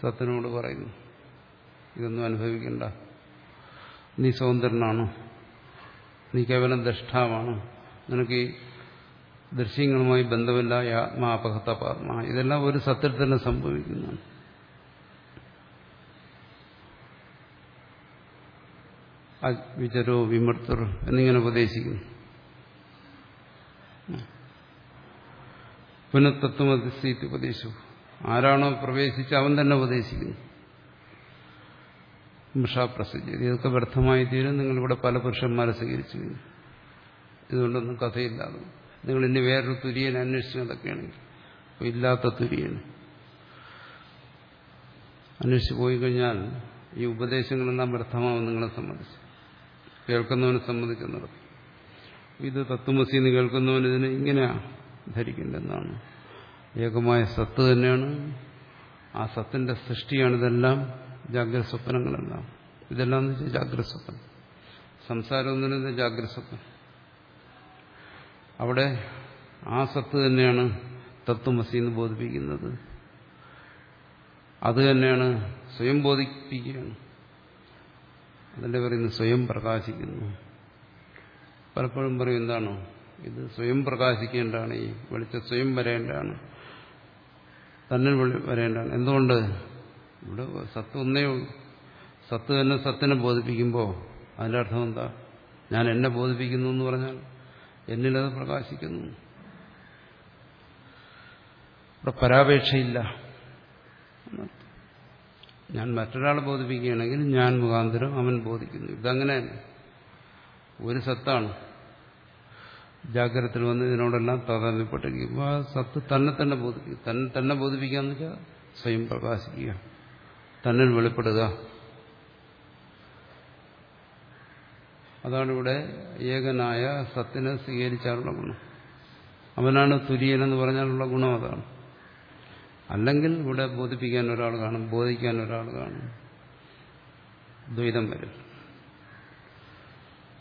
സത്തിനോട് പറയുന്നു. ഇതൊന്നും അനുഭവിക്കണ്ട. നീ സ്വതന്ത്രനാണോ. നീ കേവലം ദഷ്ടാവാണ് നിനക്ക് ഈ ദൃശ്യങ്ങളുമായി ബന്ധമില്ല ആത്മാപഹത്ത പാത്മ ഇതെല്ലാം ഒരു സത്തിൽ തന്നെ സംഭവിക്കുന്നതാണ്. വിചരോ വിമർത്തർ എന്നിങ്ങനെ ഉപദേശിക്കുന്നു. പുനഃതത്വമതിസ്ഥിതി ഉപദേശിച്ചു. ആരാണോ പ്രവേശിച്ച് അവൻ തന്നെ ഉപദേശിക്കുന്നു. മിഷാപ്രസജ്ജ ഇതൊക്കെ വ്യർത്ഥമായി തീരും. നിങ്ങളിവിടെ പല പുരുഷന്മാരെ സ്വീകരിച്ചു. ഇതുകൊണ്ടൊന്നും കഥയില്ലാതെ നിങ്ങൾ ഇനി വേറൊരു തുര്യൻ അന്വേഷിച്ചു അപ്പോൾ ഇല്ലാത്ത തുര്യന് അന്വേഷിച്ച് പോയി കഴിഞ്ഞാൽ ഈ ഉപദേശങ്ങളെല്ലാം വ്യർത്ഥമാവും നിങ്ങളെ സംബന്ധിച്ച്. കേൾക്കുന്നവനെ സംബന്ധിക്കുന്നിടത്ത് ഇത് തത്വമസി എന്ന് കേൾക്കുന്നവൻ ഇതിനെ ഇങ്ങനെയാ ധരിക്കേണ്ടതെന്നാണ്. ഏകമായ സത്ത് തന്നെയാണ്. ആ സത്തിന്റെ സൃഷ്ടിയാണ് ഇതെല്ലാം ജാഗ്രത സ്വപ്നങ്ങളെല്ലാം ഇതെല്ലാം എന്ന് വെച്ചാൽ ജാഗ്രത സ്വപ്നം സംസാരം എന്ന് പറയുന്നത് ജാഗ്രത സ്വപ്നം അവിടെ ആ സത്ത് തന്നെയാണ് തത്വമസി എന്ന് ബോധിപ്പിക്കുന്നത്. അത് തന്നെയാണ് സ്വയം ബോധിപ്പിക്കുകയാണ്. അതിന്റെ പറയുന്നത് സ്വയം പ്രകാശിക്കുന്നു. പലപ്പോഴും പറയും എന്താണോ? ഇത് സ്വയം പ്രകാശിക്കേണ്ടതാണ് ഈ വെളിച്ചം സ്വയം വരേണ്ടതാണ് തന്നെ വരേണ്ടതാണ്. എന്തുകൊണ്ട്? ഇവിടെ സത്ത് ഒന്നേ സത്ത് തന്നെ സത്തിനെ ബോധിപ്പിക്കുമ്പോൾ അതിന്റെ അർത്ഥം എന്താ? ഞാൻ എന്നെ ബോധിപ്പിക്കുന്നു എന്ന് പറഞ്ഞാൽ എന്നിലത് പ്രകാശിക്കുന്നു. ഇവിടെ പരാപേക്ഷയില്ല. ഞാൻ മറ്റൊരാളെ ബോധിപ്പിക്കുകയാണെങ്കിൽ ഞാൻ മുഖാന്തരം അവൻ ബോധിക്കുന്നു. ഇതങ്ങനെ ഒരു സത്താണ്. ജാഗ്രതത്തിൽ വന്ന് ഇതിനോടെല്ലാം താതാമ്യപ്പെട്ടിരിക്കും ആ സത്ത് തന്നെ തന്നെ ബോധിപ്പിക്കും. തന്നെ തന്നെ ബോധിപ്പിക്കുക എന്ന് വെച്ചാൽ സ്വയം പ്രകാശിക്കുക. തന്നെ വെളിപ്പെടുക. അതാണ് ഇവിടെ ഏകനായ സത്തിനെ സ്വീകരിച്ചാലുള്ള ഗുണം. അവനാണ് തുര്യനെന്ന് പറഞ്ഞാലുള്ള ഗുണം അതാണ്. അല്ലെങ്കിൽ ഇവിടെ ബോധിപ്പിക്കാൻ ഒരാൾ കാണും ബോധിക്കാൻ ഒരാൾ കാണും. ദ്വൈതം വരും.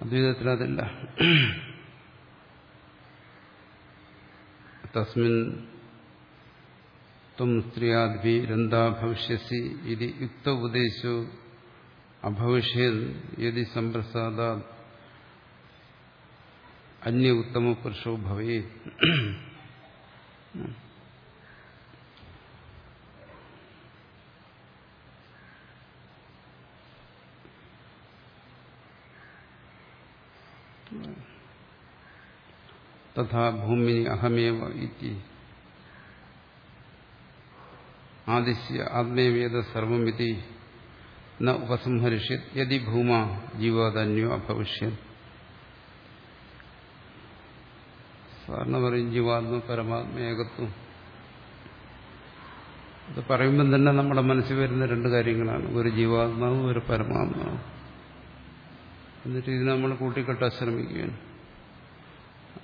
അദ്വൈതത്തിൽ അതില്ല. തസ്മിൻ ത്വം സ്ത്രീയാദ്ഭിരന്താ ഭവിഷ്യസി ഇത് യുക്ത ഉപദേശോ അഭവിഷ്യത് യതി സമ്പ്രസാദ അന്യ ഉത്തമ പുരുഷോ ഭവേ തഥാ ഭൂമി അഹമേവ ഇതി ആദിശ്യ ആത്മേവേദ സർവമിതി ന ഉപസംഹരിഷ്യത് യതി ഭൂമ ജീവാതന്യോ അഭവിഷ്യൻ സാറിന് പറയും ജീവാത്മ പരമാത്മ ഏകത്വം। ഇത് പറയുമ്പം തന്നെ നമ്മുടെ മനസ്സിൽ വരുന്ന രണ്ട് കാര്യങ്ങളാണ്. ഒരു ജീവാത്മാവും ഒരു പരമാത്മാവും. എന്നിട്ട് ഇത് നമ്മൾ കൂട്ടിക്കെട്ടാൻ ശ്രമിക്കുകയാണ്.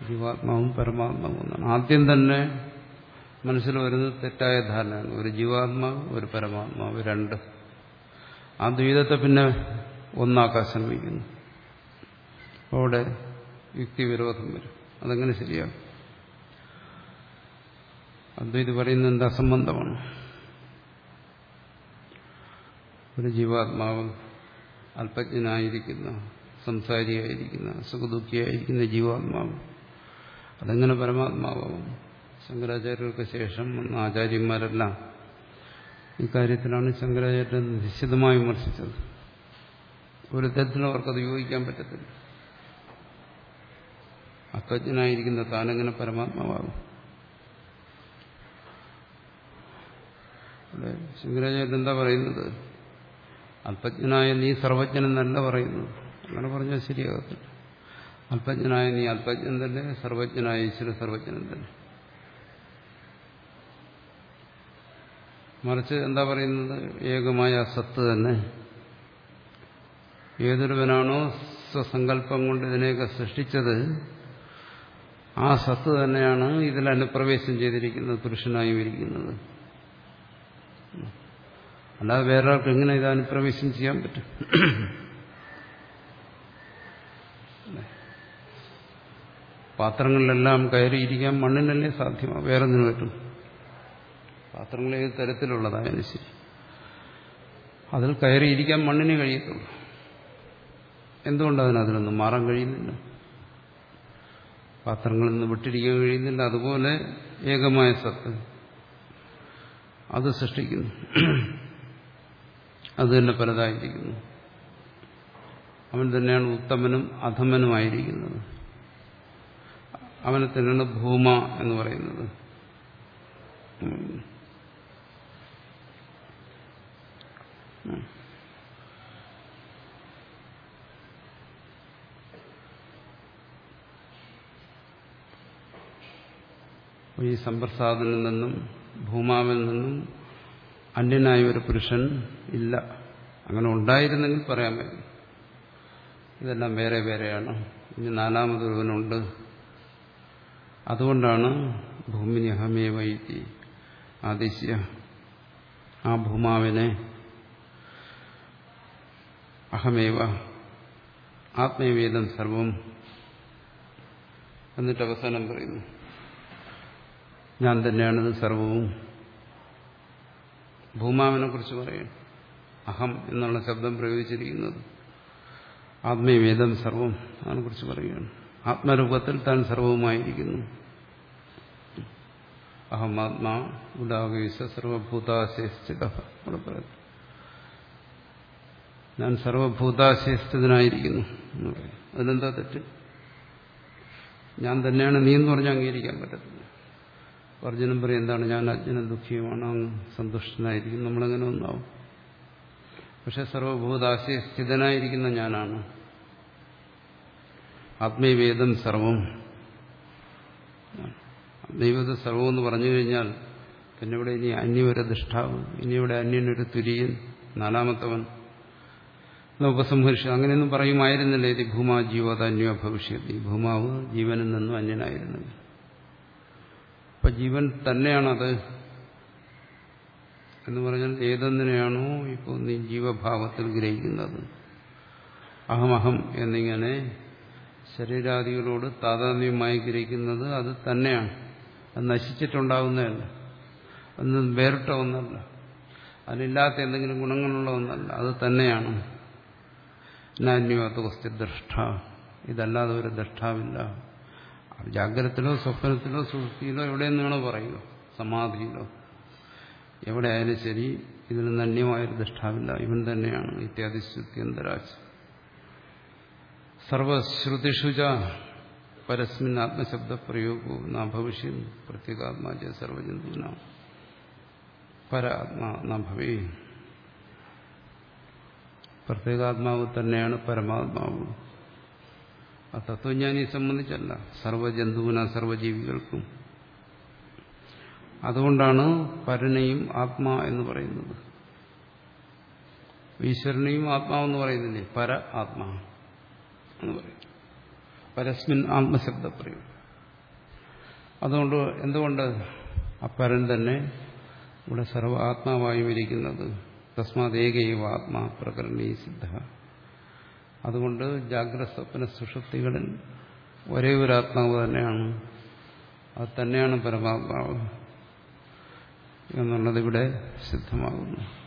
ജീവാത്മാവും പരമാത്മാവും ഒന്നാണ്. ആദ്യം തന്നെ മനസ്സിൽ വരുന്നത് തെറ്റായ ധാരണയാണ്. ഒരു ജീവാത്മാവ് ഒരു പരമാത്മാവ് രണ്ട്. ആ ദ്വൈതത്തെ പിന്നെ ഒന്നാക്കാൻ ശ്രമിക്കുന്നു. അവിടെ യുക്തിവിരോധം വരും. അതെങ്ങനെ ശരിയാകും. അദ്വൈത് പറയുന്നത് എന്താ അസംബന്ധമാണ് ഒരു ജീവാത്മാവ് അല്പജ്ഞനായിരിക്കുന്ന സംസാരിയായിരിക്കുന്ന സുഖദുഃഖിയായിരിക്കുന്ന ജീവാത്മാവ് അതെങ്ങനെ പരമാത്മാവാകും? ശങ്കരാചാര്യർക്ക് ശേഷം വന്ന ആചാര്യന്മാരെല്ലാം ഇക്കാര്യത്തിലാണ് ശങ്കരാചാര്യൻ നിശ്ചിതമായി വിമർശിച്ചത്. ഒരു തരത്തിലും അവർക്കത് യോജിക്കാൻ പറ്റത്തില്ല. അത്വജ്ഞനായിരിക്കുന്ന താനെങ്ങനെ പരമാത്മാവാകും? ശങ്കരാചാര്യൻ എന്താ പറയുന്നത്? അല്പജ്ഞനായ നീ സർവജ്ഞനെന്നല്ല പറയുന്നത്. അങ്ങനെ പറഞ്ഞാൽ ശരിയാകത്തില്ല. അല്പജ്ഞനായ നീ അല്പജ്ഞൻ തന്നെ സർവജ്ഞനായ ഈശ്വര സർവജ്ഞൻ തന്നെ മറിച്ച് എന്താ പറയുന്നത്? ഏകമായ സത്ത് തന്നെ. ഏതൊരുവനാണോ സ്വസങ്കല്പം കൊണ്ട് ഇതിനെയൊക്കെ സൃഷ്ടിച്ചത് ആ സത്ത് തന്നെയാണ് ഇതിൽ അനുപ്രവേശം ചെയ്തിരിക്കുന്നത് പുരുഷനായും ഇരിക്കുന്നത്. അല്ലാതെ വേറൊരാൾക്ക് എങ്ങനെ ഇത് അനുപ്രവേശം ചെയ്യാൻ പറ്റും? പാത്രങ്ങളിലെല്ലാം കയറിയിരിക്കാൻ മണ്ണിനല്ലേ സാധ്യമാണ് വേറെ ഒന്നിനു പറ്റും? പാത്രങ്ങൾ ഏത് തരത്തിലുള്ളതായാലും ശരി. അതിൽ കയറിയിരിക്കാൻ മണ്ണിന് കഴിയത്തുള്ളൂ. എന്തുകൊണ്ട് അതിന് അതിനൊന്നും മാറാൻ കഴിയുന്നില്ല? പാത്രങ്ങളിൽ നിന്ന് വിട്ടിരിക്കാൻ കഴിയുന്നില്ല. അതുപോലെ ഏകമായ സത്ത് അത് സൃഷ്ടിക്കുന്നു. അത് തന്നെ പലതായിരിക്കുന്നു. അവൻ തന്നെയാണ് ഉത്തമനും അധമനുമായിരിക്കുന്നത്. അവനെ തന്നെയാണ് ഭൂമ എന്ന് പറയുന്നത്. ഈ സമ്പ്രസാദനിൽ നിന്നും ഭൂമാവിൽ നിന്നും അന്യനായ ഒരു പുരുഷൻ ഇല്ല. അങ്ങനെ ഉണ്ടായിരുന്നെങ്കിൽ പറയാമായിരുന്നു ഇതെല്ലാം വേറെ വേറെയാണ്. ഇനി നാലാമതൊരുവനുണ്ട്. അതുകൊണ്ടാണ് ഭൂമിനി അഹമേവ ഇതി ആദിശ്യ ആ ഭൂമാവിനെ അഹമേവ ആത്മീയവേദം സർവം എന്നിട്ട് അവസാനം പറയുന്നു. ഞാൻ തന്നെയാണിത് സർവവും. ഭൂമാവിനെ കുറിച്ച് പറയുന്നു അഹം എന്നുള്ള ശബ്ദം പ്രയോഗിച്ചിരിക്കുന്നത്. ആത്മീയവേദം സർവം അതിനെക്കുറിച്ച് പറയുകയാണ്. ആത്മരൂപത്തിൽ താൻ സർവവുമായിരിക്കുന്നു. അഹമാത്മാ അവിടെ പറയുന്നു. ഞാൻ സർവഭൂതാശേഷിതനായിരിക്കുന്നു എന്ന് പറയും അതിനെന്താ തെറ്റ്? ഞാൻ തന്നെയാണ് നീ എന്ന് പറഞ്ഞാൽ അംഗീകരിക്കാൻ പറ്റത്തില്ല. അർജുനൻ പറയും എന്താണ്? ഞാൻ അജ്ഞന ദുഃഖിയുമാണ്. അങ്ങ് സന്തുഷ്ടനായിരിക്കും നമ്മളങ്ങനെ ഒന്നാവും? പക്ഷെ സർവഭൂതാശയ സ്ഥിതനായിരിക്കുന്ന ഞാനാണ്. ആത്മീയവേദം സർവം. ആത്മീയവേദം സർവം എന്ന് പറഞ്ഞു കഴിഞ്ഞാൽ പിന്നെ ഇവിടെ ഇനി അന്യൊരു അധിഷ്ഠാവ് ഇനി ഇവിടെ അന്യനൊരു തുര്യൻ നാലാമത്തവൻ ഉപസംഹരിച്ചു അങ്ങനെയൊന്നും പറയുമായിരുന്നില്ല. ഇത് ഭൂമാ ജീവത അന്യോ ഭവിഷ്യത്. ഈ ഭൂമാവ് ജീവനിൽ നിന്നും അന്യനായിരുന്നു. അപ്പൊ ജീവൻ തന്നെയാണത് എന്ന് പറഞ്ഞാൽ ഏതെന്തിനെയാണോ ഇപ്പോൾ നീ ജീവഭാവത്തിൽ ഗ്രഹിക്കുന്നത്. അഹമഹം എന്നിങ്ങനെ ശരീരാദികളോട് താതാത്മ്യമായി ഗ്രഹിക്കുന്നത് അത് തന്നെയാണ്. അത് നശിച്ചിട്ടുണ്ടാകുന്നതല്ല അന്ന് വേറിട്ട ഒന്നല്ല. അതിലില്ലാത്ത എന്തെങ്കിലും ഗുണങ്ങളുള്ള ഒന്നല്ല. അത് തന്നെയാണ്. നാന്യവാത്ത ദ്രഷ്ട ഇതല്ലാതെ ഒരു ദ്രഷ്ടാവില്ല ജാഗ്രതത്തിലോ സ്വപ്നത്തിലോ സുഹൃത്തിയിലോ എവിടെയെന്നാണോ പറയുക? സമാധിയിലോ. എവിടെ ആയാലും ശരി ഇതിൽ നന്യമായൊരു ദൃഷ്ടാവില്ല. ഇവൻ തന്നെയാണ്. ഇത്യാദി ശ്രുത്യന്തരാജ സർവശ്രുതിഷുച പരസ്മിൻ ആത്മശബ്ദ പ്രയോഗോ നാ ഭവിഷ്യം പ്രത്യേകാത്മാജ സർവജന്തുവിന പരാത്മാ ആത്മാ ഭവി ഭവേ പ്രത്യേകാത്മാവ് തന്നെയാണ് പരമാത്മാവ്. ആ തത്വജ്ഞാനിയെ സംബന്ധിച്ചല്ല സർവജന്തുവിന സർവജീവികൾക്കും. അതുകൊണ്ടാണ് പരനെയും ആത്മാ എന്ന് പറയുന്നത്. ഈശ്വരനെയും ആത്മാവെന്ന് പറയുന്നില്ലേ? പര ആത്മാ. എന്ന് പറയും. പരസ്മിൻ ആത്മശബ്ദ പ്രയോഗം അതുകൊണ്ട് എന്തുകൊണ്ട് അപ്പരൻ തന്നെ ഇവിടെ സർവ ആത്മാവായും ഇരിക്കുന്നത്? തസ്മാത് ഏകൈവ ആത്മാ പ്രകരണീ സിദ്ധ. അതുകൊണ്ട് ജാഗ്രത സ്വപ്ന സുഷുപ്തികളിൽ ഒരേ ഒരു ആത്മാവ് തന്നെയാണ്. അത് തന്നെയാണ് പരമാത്മാവ് എന്നുള്ളത് ഇവിടെ സിദ്ധമാകുന്നു.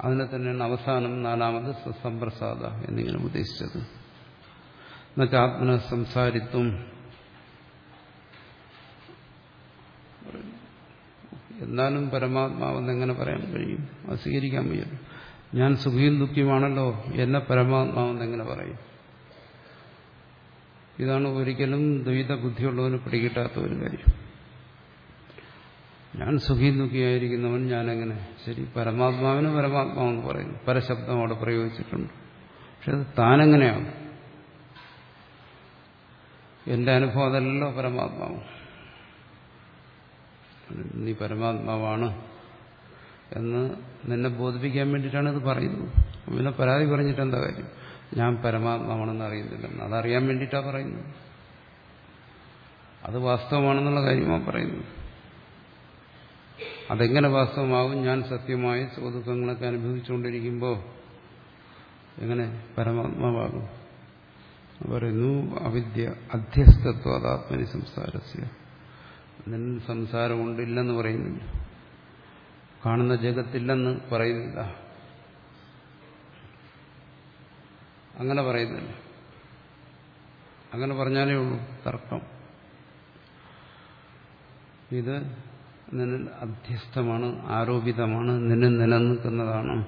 അതിനെ തന്നെയാണ് അവസാനം നാലാമത് സസംപ്രസാദ എന്നിങ്ങനെ ഉദ്ദേശിച്ചത്. എന്നുവെച്ചാൽ ആത്മന സംസാരിത്വം എന്നാലും പരമാത്മാവെന്ന് എങ്ങനെ പറയാൻ കഴിയും? അത് സ്വീകരിക്കാൻ വയ്യ. ഞാൻ സുഖിയും ദുഃഖിയുമാണല്ലോ. എന്നെ പരമാത്മാവെന്ന് എങ്ങനെ പറയും? ഇതാണ് ഒരിക്കലും ദ്വൈത ബുദ്ധിയുള്ളവന് പിടികിട്ടാത്ത ഒരു കാര്യം. ഞാൻ സുഖി ദുഃഖിയായിരിക്കുന്നവൻ ഞാനെങ്ങനെ? ശരി പരമാത്മാവിന് പരമാത്മാവെന്ന് പറയുന്നു. പരശബ്ദം അവിടെ പ്രയോഗിച്ചിട്ടുണ്ട്. പക്ഷെ അത് താനെങ്ങനെയാണ്? എന്റെ അനുഭവം അതല്ലോ പരമാത്മാവ്. നീ പരമാത്മാവാണ് എന്ന് നിന്നെ ബോധിപ്പിക്കാൻ വേണ്ടിയിട്ടാണ് ഇത് പറയുന്നത്. പിന്നെ പരാതി പറഞ്ഞിട്ട് എന്താ കാര്യം? ഞാൻ പരമാത്മാവാണെന്ന് അറിയുന്നില്ലെന്ന്. അതറിയാൻ വേണ്ടിയിട്ടാണ് പറയുന്നത്. അത് വാസ്തവമാണെന്നുള്ള കാര്യമാണ് പറയുന്നത്. അതെങ്ങനെ വാസ്തവമാകും? ഞാൻ സത്യമായ സുഖദുഃഖങ്ങളൊക്കെ അനുഭവിച്ചുകൊണ്ടിരിക്കുമ്പോൾ എങ്ങനെ പരമാത്മാവാകും? പറയുന്നു അവിദ്യ അധ്യസ്ഥത്വ അതാത്മനി സംസാരസ്യ. നിന്നിൽ സംസാരമുണ്ടില്ലെന്ന് പറയുന്നില്ല. കാണുന്ന ജഗത്തില്ലെന്ന് പറയുന്നില്ല. അങ്ങനെ പറയുന്നില്ല. അങ്ങനെ പറഞ്ഞാലേ ഉള്ളൂ തർക്കം. ഇത് നിന്നിൽ അധ്യസ്ഥമാണ് ആരോപിതമാണ് നിന്നെ നിലനിൽക്കുന്നതാണ്.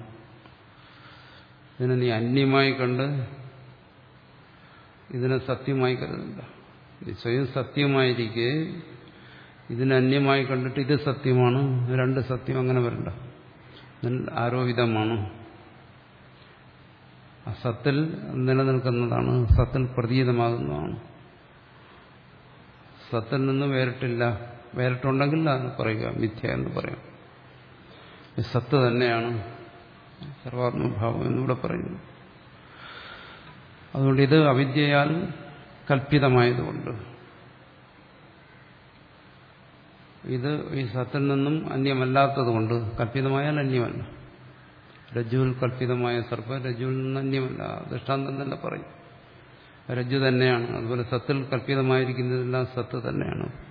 ഇതിനെ നീ അന്യമായി കണ്ട് ഇതിനെ സത്യമായി കരുതില്ല ഇത് സ്വയം സത്യമായിരിക്കെ ഇതിനെ അന്യമായി കണ്ടിട്ട് ഇത് സത്യമാണ് രണ്ട് സത്യം അങ്ങനെ വരണ്ട. ആരോപിതമാണ്. സത്തിൽ നിലനിൽക്കുന്നതാണ് സത്തിൽ പ്രതീതമാകുന്നതാണ്. സത്തിൽ നിന്ന് വേറിട്ടില്ല. വേറിട്ടുണ്ടെങ്കിൽ അതാണ് പറയുക മിഥ്യ എന്ന് പറയാം. സത്ത് തന്നെയാണ്. സർവാത്മഭാവം എന്നിവിടെ പറയുന്നു. അതുകൊണ്ട് ഇത് അവിദ്യയാൽ കൽപ്പിതമായതുകൊണ്ട്. ഇത് ഈ സത്തിൽ നിന്നും അന്യമല്ലാത്തതുകൊണ്ട് കൽപ്പിതമായാൽ അന്യമല്ല. രജ്ജുവിൽ കൽപ്പിതമായ സർപ്പം രജ്ജുവിൽ നിന്ന് അന്യമല്ല. ദൃഷ്ടാന്തം തന്നെ പറയും രജ്ജു തന്നെയാണ്. അതുപോലെ സത്തിൽ കൽപ്പിതമായിരിക്കുന്നതെല്ലാം സത്ത് തന്നെയാണ്.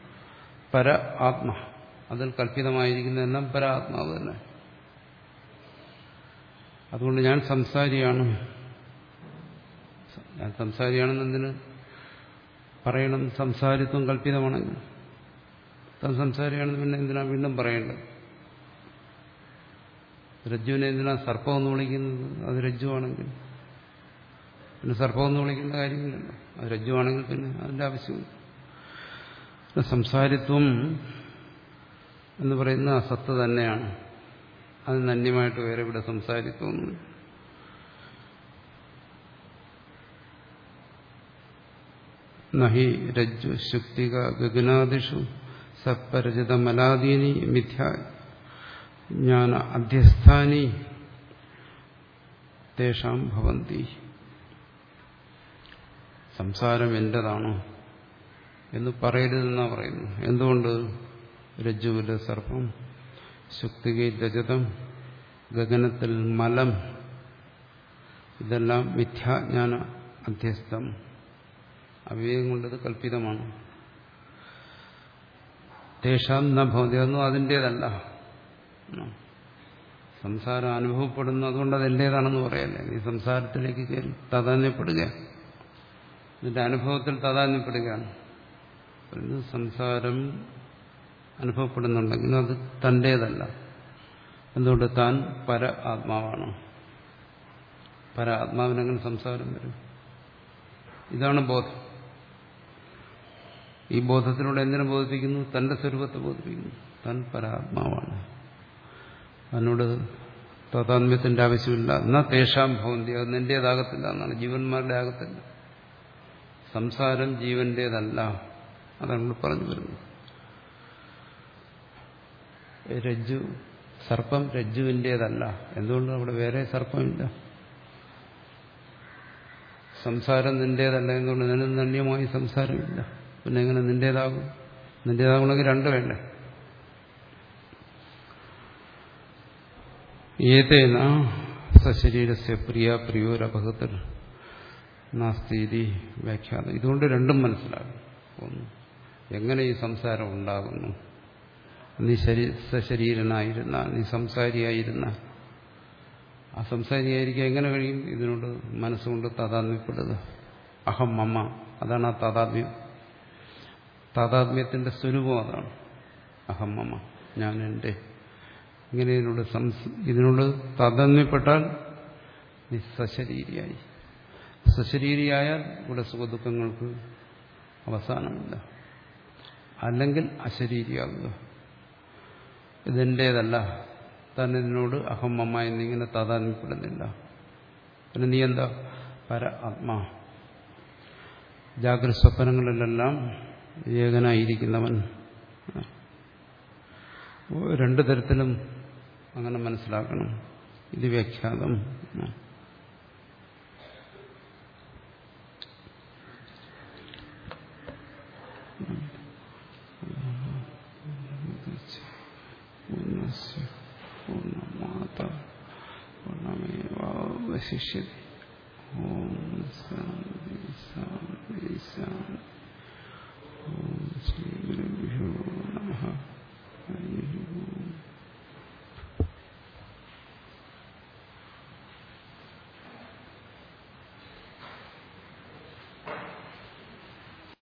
പര ആത്മ. അതിൽ കല്പിതമായിരിക്കുന്ന എല്ലാം പര ആത്മാവ് തന്നെ. അതുകൊണ്ട് ഞാൻ സംസാരിയാണ്. ഞാൻ സംസാരിയാണെന്നെന്തിന് പറയണം. സംസാരിത്വം കല്പിതമാണെങ്കിൽ താൻ സംസാരിയാണെന്ന് പിന്നെ എന്തിനാ വീണ്ടും പറയേണ്ടത്? രജ്ജുവിനെ എന്തിനാ സർപ്പം എന്ന് വിളിക്കുന്നത്? അത് രജ്ജുവാണെങ്കിൽ. പിന്നെ സർപ്പം എന്ന് വിളിക്കേണ്ട കാര്യമില്ലല്ലോ. അത് രജ്ജുവാണെങ്കിൽ പിന്നെ അതിന്റെ ആവശ്യമില്ല. സംസാരിത്വം എന്ന് പറയുന്ന സത്ത തന്നെയാണ്. അത് നന്യമായിട്ട് വേറെ ഇവിടെ സംസാരിത്വം നഹി രജ്ജു ശുക്തിക ഗഗനാദിഷു സപ്പരചിതമലാദീനി മിഥ്യ ജ്ഞാന അധ്യസ്ഥാനി തേഷാം ഭവന്തി. സംസാരം എന്റേതാണോ? എന്ന് പറയരുതെന്നാ പറയുന്നു. എന്തുകൊണ്ട്? രജ്ജുവിലെ സർപ്പം ശുക്തികയിൽ രജതം ഗഗനത്തിൽ മലം ഇതെല്ലാം മിഥ്യാജ്ഞാന അധ്യസ്ഥം. അവിവേകം കൊണ്ടത് കൽപ്പിതമാണ്. തേഷാം ന ഭവതി അതിന്റേതല്ല. സംസാരം അനുഭവപ്പെടുന്നു അതുകൊണ്ട് അത് എന്റേതാണെന്ന് പറയല്ലേ? നീ സംസാരത്തിലേക്ക് കയറി താതാന്യപ്പെടുക നിന്റെ അനുഭവത്തിൽ താതാന്യപ്പെടുകയാണ് സംസാരം അനുഭവപ്പെടുന്നുണ്ടെങ്കിൽ അത് തന്റെതല്ല എന്തുകൊണ്ട്? താൻ പര ആത്മാവാണ് പര ആത്മാവിനങ്ങനെ സംസാരം വരും? ഇതാണ് ബോധം. ഈ ബോധത്തിലൂടെ എന്തിനെ ബോധിപ്പിക്കുന്നു? തന്റെ സ്വരൂപത്തെ ബോധിപ്പിക്കുന്നു. താൻ പരാത്മാവാണ്. അതിനോട് താതാത്മ്യത്തിന്റെ ആവശ്യമില്ല. എന്നാ തേഷാം ഭവന്തി. അത് നിന്റേതാകത്തില്ല എന്നാണ്. ജീവന്മാരുടെ ആകത്തില്ല. സംസാരം ജീവന്റേതല്ല. അതാണ് പറഞ്ഞു വരുന്നത്. രജ്ജു സർപ്പം രജ്ജുവിന്റേതല്ല എന്തുകൊണ്ട് അവിടെ വേറെ സർപ്പമില്ല? സംസാരം നിന്റേതല്ല എന്തുകൊണ്ട്? നിന്നിൽ നന്യമായി സംസാരമില്ല. പിന്നെ എങ്ങനെ നിന്റേതാകും? നിന്റേതാകണമെങ്കിൽ രണ്ട് വേണ്ടേ? ഏതേന സശരീരസ്യ പ്രിയ പ്രിയോരപകത്തിൽ നാസ്തീതി വ്യാഖ്യാനം ഇതുകൊണ്ട് രണ്ടും മനസ്സിലാകും. ഒന്ന്. എങ്ങനെ ഈ സംസാരം ഉണ്ടാകുന്നു നീ ശരീ സശരീരനായിരുന്ന നീ സംസാരിയായിരുന്ന. ആ സംസാരിയായിരിക്കാൻ എങ്ങനെ കഴിയും? ഇതിനോട് മനസ്സുകൊണ്ട് താതാത്മ്യപ്പെടുക. അഹം മമ്മ അതാണ് ആ താതാത്മ്യം. താതാത്മ്യത്തിന്റെ സ്വരൂപം അതാണ്. അഹം അമ്മ ഞാൻ എന്റെ ഇങ്ങനെ ഇതിനോട് ഇതിനോട് താതാത്മ്യപ്പെട്ടാൽ നീ സശരീരിയായി. സശരീരിയായാൽ ഇവിടെ സുഖദുഃഖങ്ങൾക്ക് അവസാനമില്ല. അല്ലെങ്കിൽ അശരീരിയാകുക ഇതെന്റേതല്ല താൻ ഇതിനോട് അഹം അമ്മ എന്നിങ്ങനെ താതാത്മ്യപ്പെടുന്നില്ല. പിന്നെ നീ എന്താ? പര ആത്മാ ജാഗ്രത സ്വപ്നങ്ങളിലെല്ലാം ഏകനായിരിക്കുന്നവൻ. രണ്ടു തരത്തിലും അങ്ങനെ മനസ്സിലാക്കണം. ഇത് വ്യാഖ്യാതം.